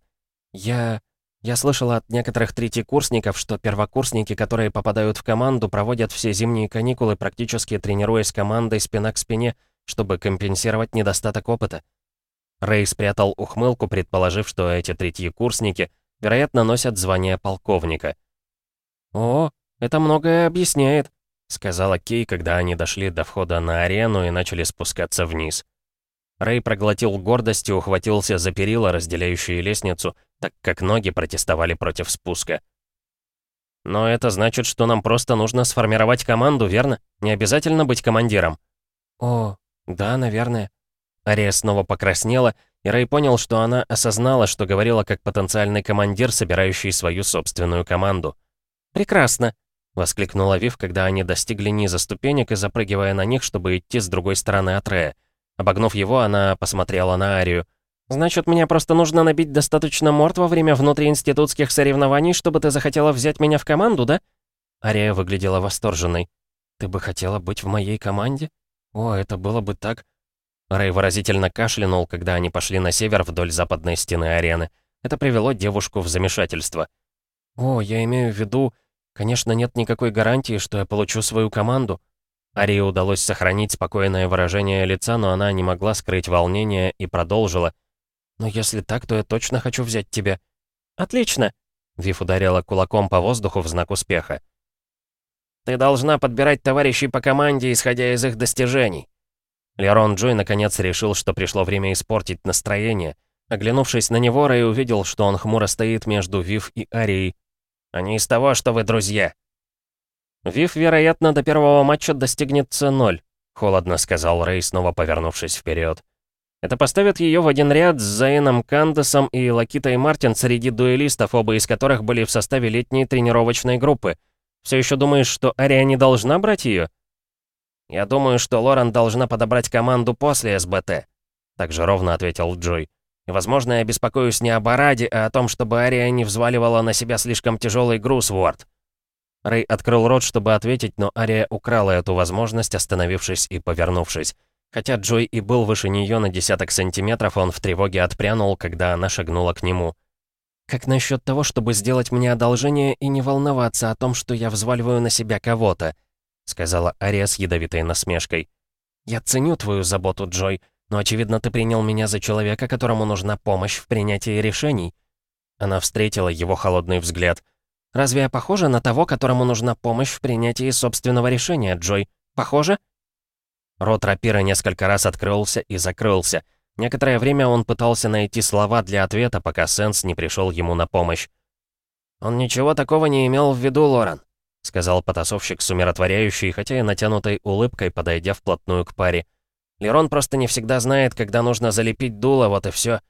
«Я... я слышала от некоторых третьекурсников, что первокурсники, которые попадают в команду, проводят все зимние каникулы, практически тренируясь командой спина к спине, чтобы компенсировать недостаток опыта». Рэй спрятал ухмылку, предположив, что эти третьекурсники, вероятно, носят звание полковника. «О, это многое объясняет», — сказала Кей, когда они дошли до входа на арену и начали спускаться вниз. Рэй проглотил гордость и ухватился за перила, разделяющие лестницу, так как ноги протестовали против спуска. «Но это значит, что нам просто нужно сформировать команду, верно? Не обязательно быть командиром». «О, да, наверное». Ария снова покраснела, и Рэй понял, что она осознала, что говорила как потенциальный командир, собирающий свою собственную команду. «Прекрасно!» — воскликнула Вив, когда они достигли низа ступенек и запрыгивая на них, чтобы идти с другой стороны от Рэя. Обогнув его, она посмотрела на Арию. «Значит, мне просто нужно набить достаточно морд во время внутриинститутских соревнований, чтобы ты захотела взять меня в команду, да?» Ария выглядела восторженной. «Ты бы хотела быть в моей команде? О, это было бы так...» Рэй выразительно кашлянул, когда они пошли на север вдоль западной стены арены. Это привело девушку в замешательство. «О, я имею в виду... Конечно, нет никакой гарантии, что я получу свою команду», Арии удалось сохранить спокойное выражение лица, но она не могла скрыть волнение и продолжила. «Но если так, то я точно хочу взять тебя». «Отлично!» Вив ударила кулаком по воздуху в знак успеха. «Ты должна подбирать товарищей по команде, исходя из их достижений». Лерон Джой наконец решил, что пришло время испортить настроение. Оглянувшись на него, Рэй увидел, что он хмуро стоит между Вив и Арией. «Они из того, что вы друзья», «Вив, вероятно, до первого матча достигнет С0», — холодно сказал Рэй, снова повернувшись вперед. «Это поставит ее в один ряд с Зейном Кандесом и Лакитой Мартин среди дуэлистов, оба из которых были в составе летней тренировочной группы. Все еще думаешь, что Ария не должна брать ее?» «Я думаю, что Лорен должна подобрать команду после СБТ», — также ровно ответил Джой. И, возможно, я беспокоюсь не об Араде, а о том, чтобы Ария не взваливала на себя слишком тяжелый груз, Уорд». Рэй открыл рот, чтобы ответить, но Ария украла эту возможность, остановившись и повернувшись. Хотя Джой и был выше нее на десяток сантиметров, он в тревоге отпрянул, когда она шагнула к нему. «Как насчет того, чтобы сделать мне одолжение и не волноваться о том, что я взваливаю на себя кого-то?» — сказала Ария с ядовитой насмешкой. «Я ценю твою заботу, Джой, но, очевидно, ты принял меня за человека, которому нужна помощь в принятии решений». Она встретила его холодный взгляд. «Разве я похожа на того, которому нужна помощь в принятии собственного решения, Джой? Похожа?» Рот рапира несколько раз открылся и закрылся. Некоторое время он пытался найти слова для ответа, пока Сенс не пришел ему на помощь. «Он ничего такого не имел в виду, Лорен», — сказал потасовщик с умиротворяющей, хотя и натянутой улыбкой, подойдя вплотную к паре. «Лерон просто не всегда знает, когда нужно залепить дуло, вот и все.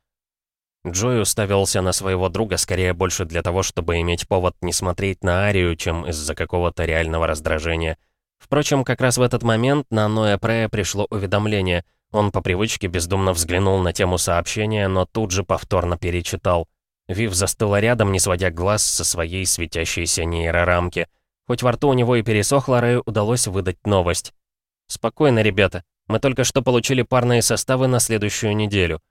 Джой уставился на своего друга скорее больше для того, чтобы иметь повод не смотреть на Арию, чем из-за какого-то реального раздражения. Впрочем, как раз в этот момент на Ноэ Прея пришло уведомление — он по привычке бездумно взглянул на тему сообщения, но тут же повторно перечитал. Вив застыла рядом, не сводя глаз со своей светящейся нейрорамки. Хоть во рту у него и пересохло, Рэю удалось выдать новость. «Спокойно, ребята. Мы только что получили парные составы на следующую неделю».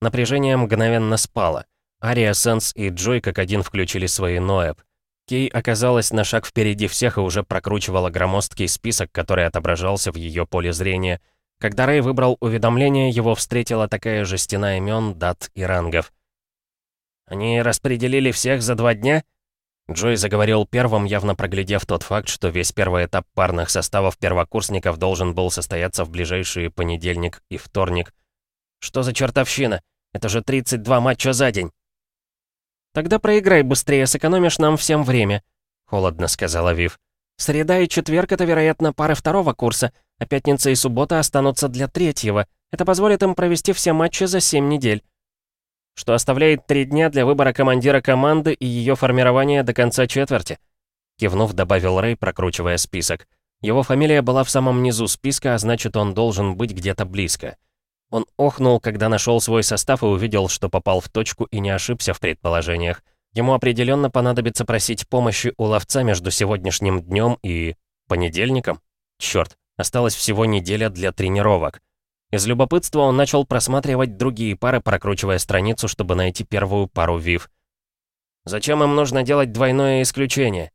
Напряжение мгновенно спало. Ария, Сенс и Джой как один включили свои Ноэб. Кей оказалась на шаг впереди всех и уже прокручивала громоздкий список, который отображался в ее поле зрения — когда Рэй выбрал уведомление, его встретила такая же стена имен, дат и рангов. «Они распределили всех за два дня?» Джой заговорил первым, явно проглядев тот факт, что весь первый этап парных составов первокурсников должен был состояться в ближайшие понедельник и вторник. «Что за чертовщина? Это же 32 матча за день!» «Тогда проиграй быстрее, сэкономишь нам всем время», — холодно сказала Вив. «Среда и четверг — это, вероятно, пары второго курса, а пятница и суббота останутся для третьего. Это позволит им провести все матчи за 7 недель. Что оставляет три дня для выбора командира команды и ее формирования до конца четверти. Кивнув, добавил Рэй, прокручивая список. Его фамилия была в самом низу списка, а значит, он должен быть где-то близко. Он охнул, когда нашел свой состав и увидел, что попал в точку и не ошибся в предположениях. Ему определенно понадобится просить помощи у ловца между сегодняшним днем и... понедельником? Черт, Осталась всего неделя для тренировок. Из любопытства он начал просматривать другие пары, прокручивая страницу, чтобы найти первую пару ВИВ. «Зачем им нужно делать двойное исключение?»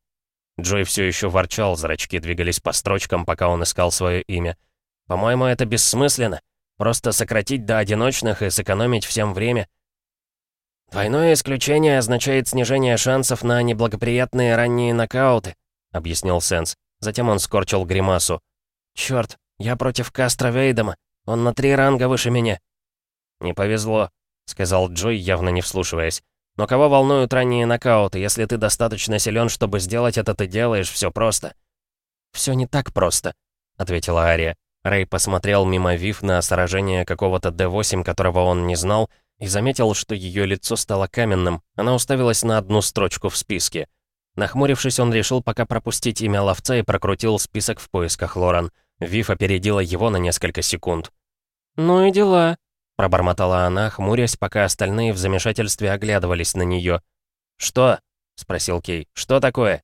Джой все еще ворчал, зрачки двигались по строчкам, пока он искал свое имя. «По-моему, это бессмысленно. Просто сократить до одиночных и сэкономить всем время». «Двойное исключение означает снижение шансов на неблагоприятные ранние нокауты», — объяснил Сенс. Затем он скорчил гримасу. «Чёрт, я против Кастро Вейдема. Он на три ранга выше меня». «Не повезло», — сказал Джой, явно не вслушиваясь. «Но кого волнуют ранние нокауты? Если ты достаточно силен, чтобы сделать это, ты делаешь все просто». «Все не так просто», — ответила Ария. Рэй посмотрел мимо Вив на сражение какого-то Д-8, которого он не знал, и заметил, что ее лицо стало каменным. Она уставилась на одну строчку в списке. Нахмурившись, он решил пока пропустить имя ловца и прокрутил список в поисках Лоран. Вив опередила его на несколько секунд. «Ну и дела», — пробормотала она, хмурясь, пока остальные в замешательстве оглядывались на нее. «Что?» — спросил Кей. «Что такое?»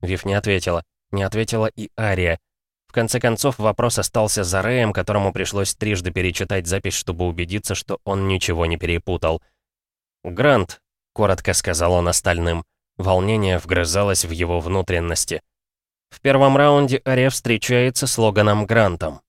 Вив не ответила. Не ответила и Ария. В конце концов, вопрос остался за Рэем, которому пришлось трижды перечитать запись, чтобы убедиться, что он ничего не перепутал. «Грант», — коротко сказал он остальным. Волнение вгрызалось в его внутренности. В первом раунде Ария встречается с Логаном Грантом.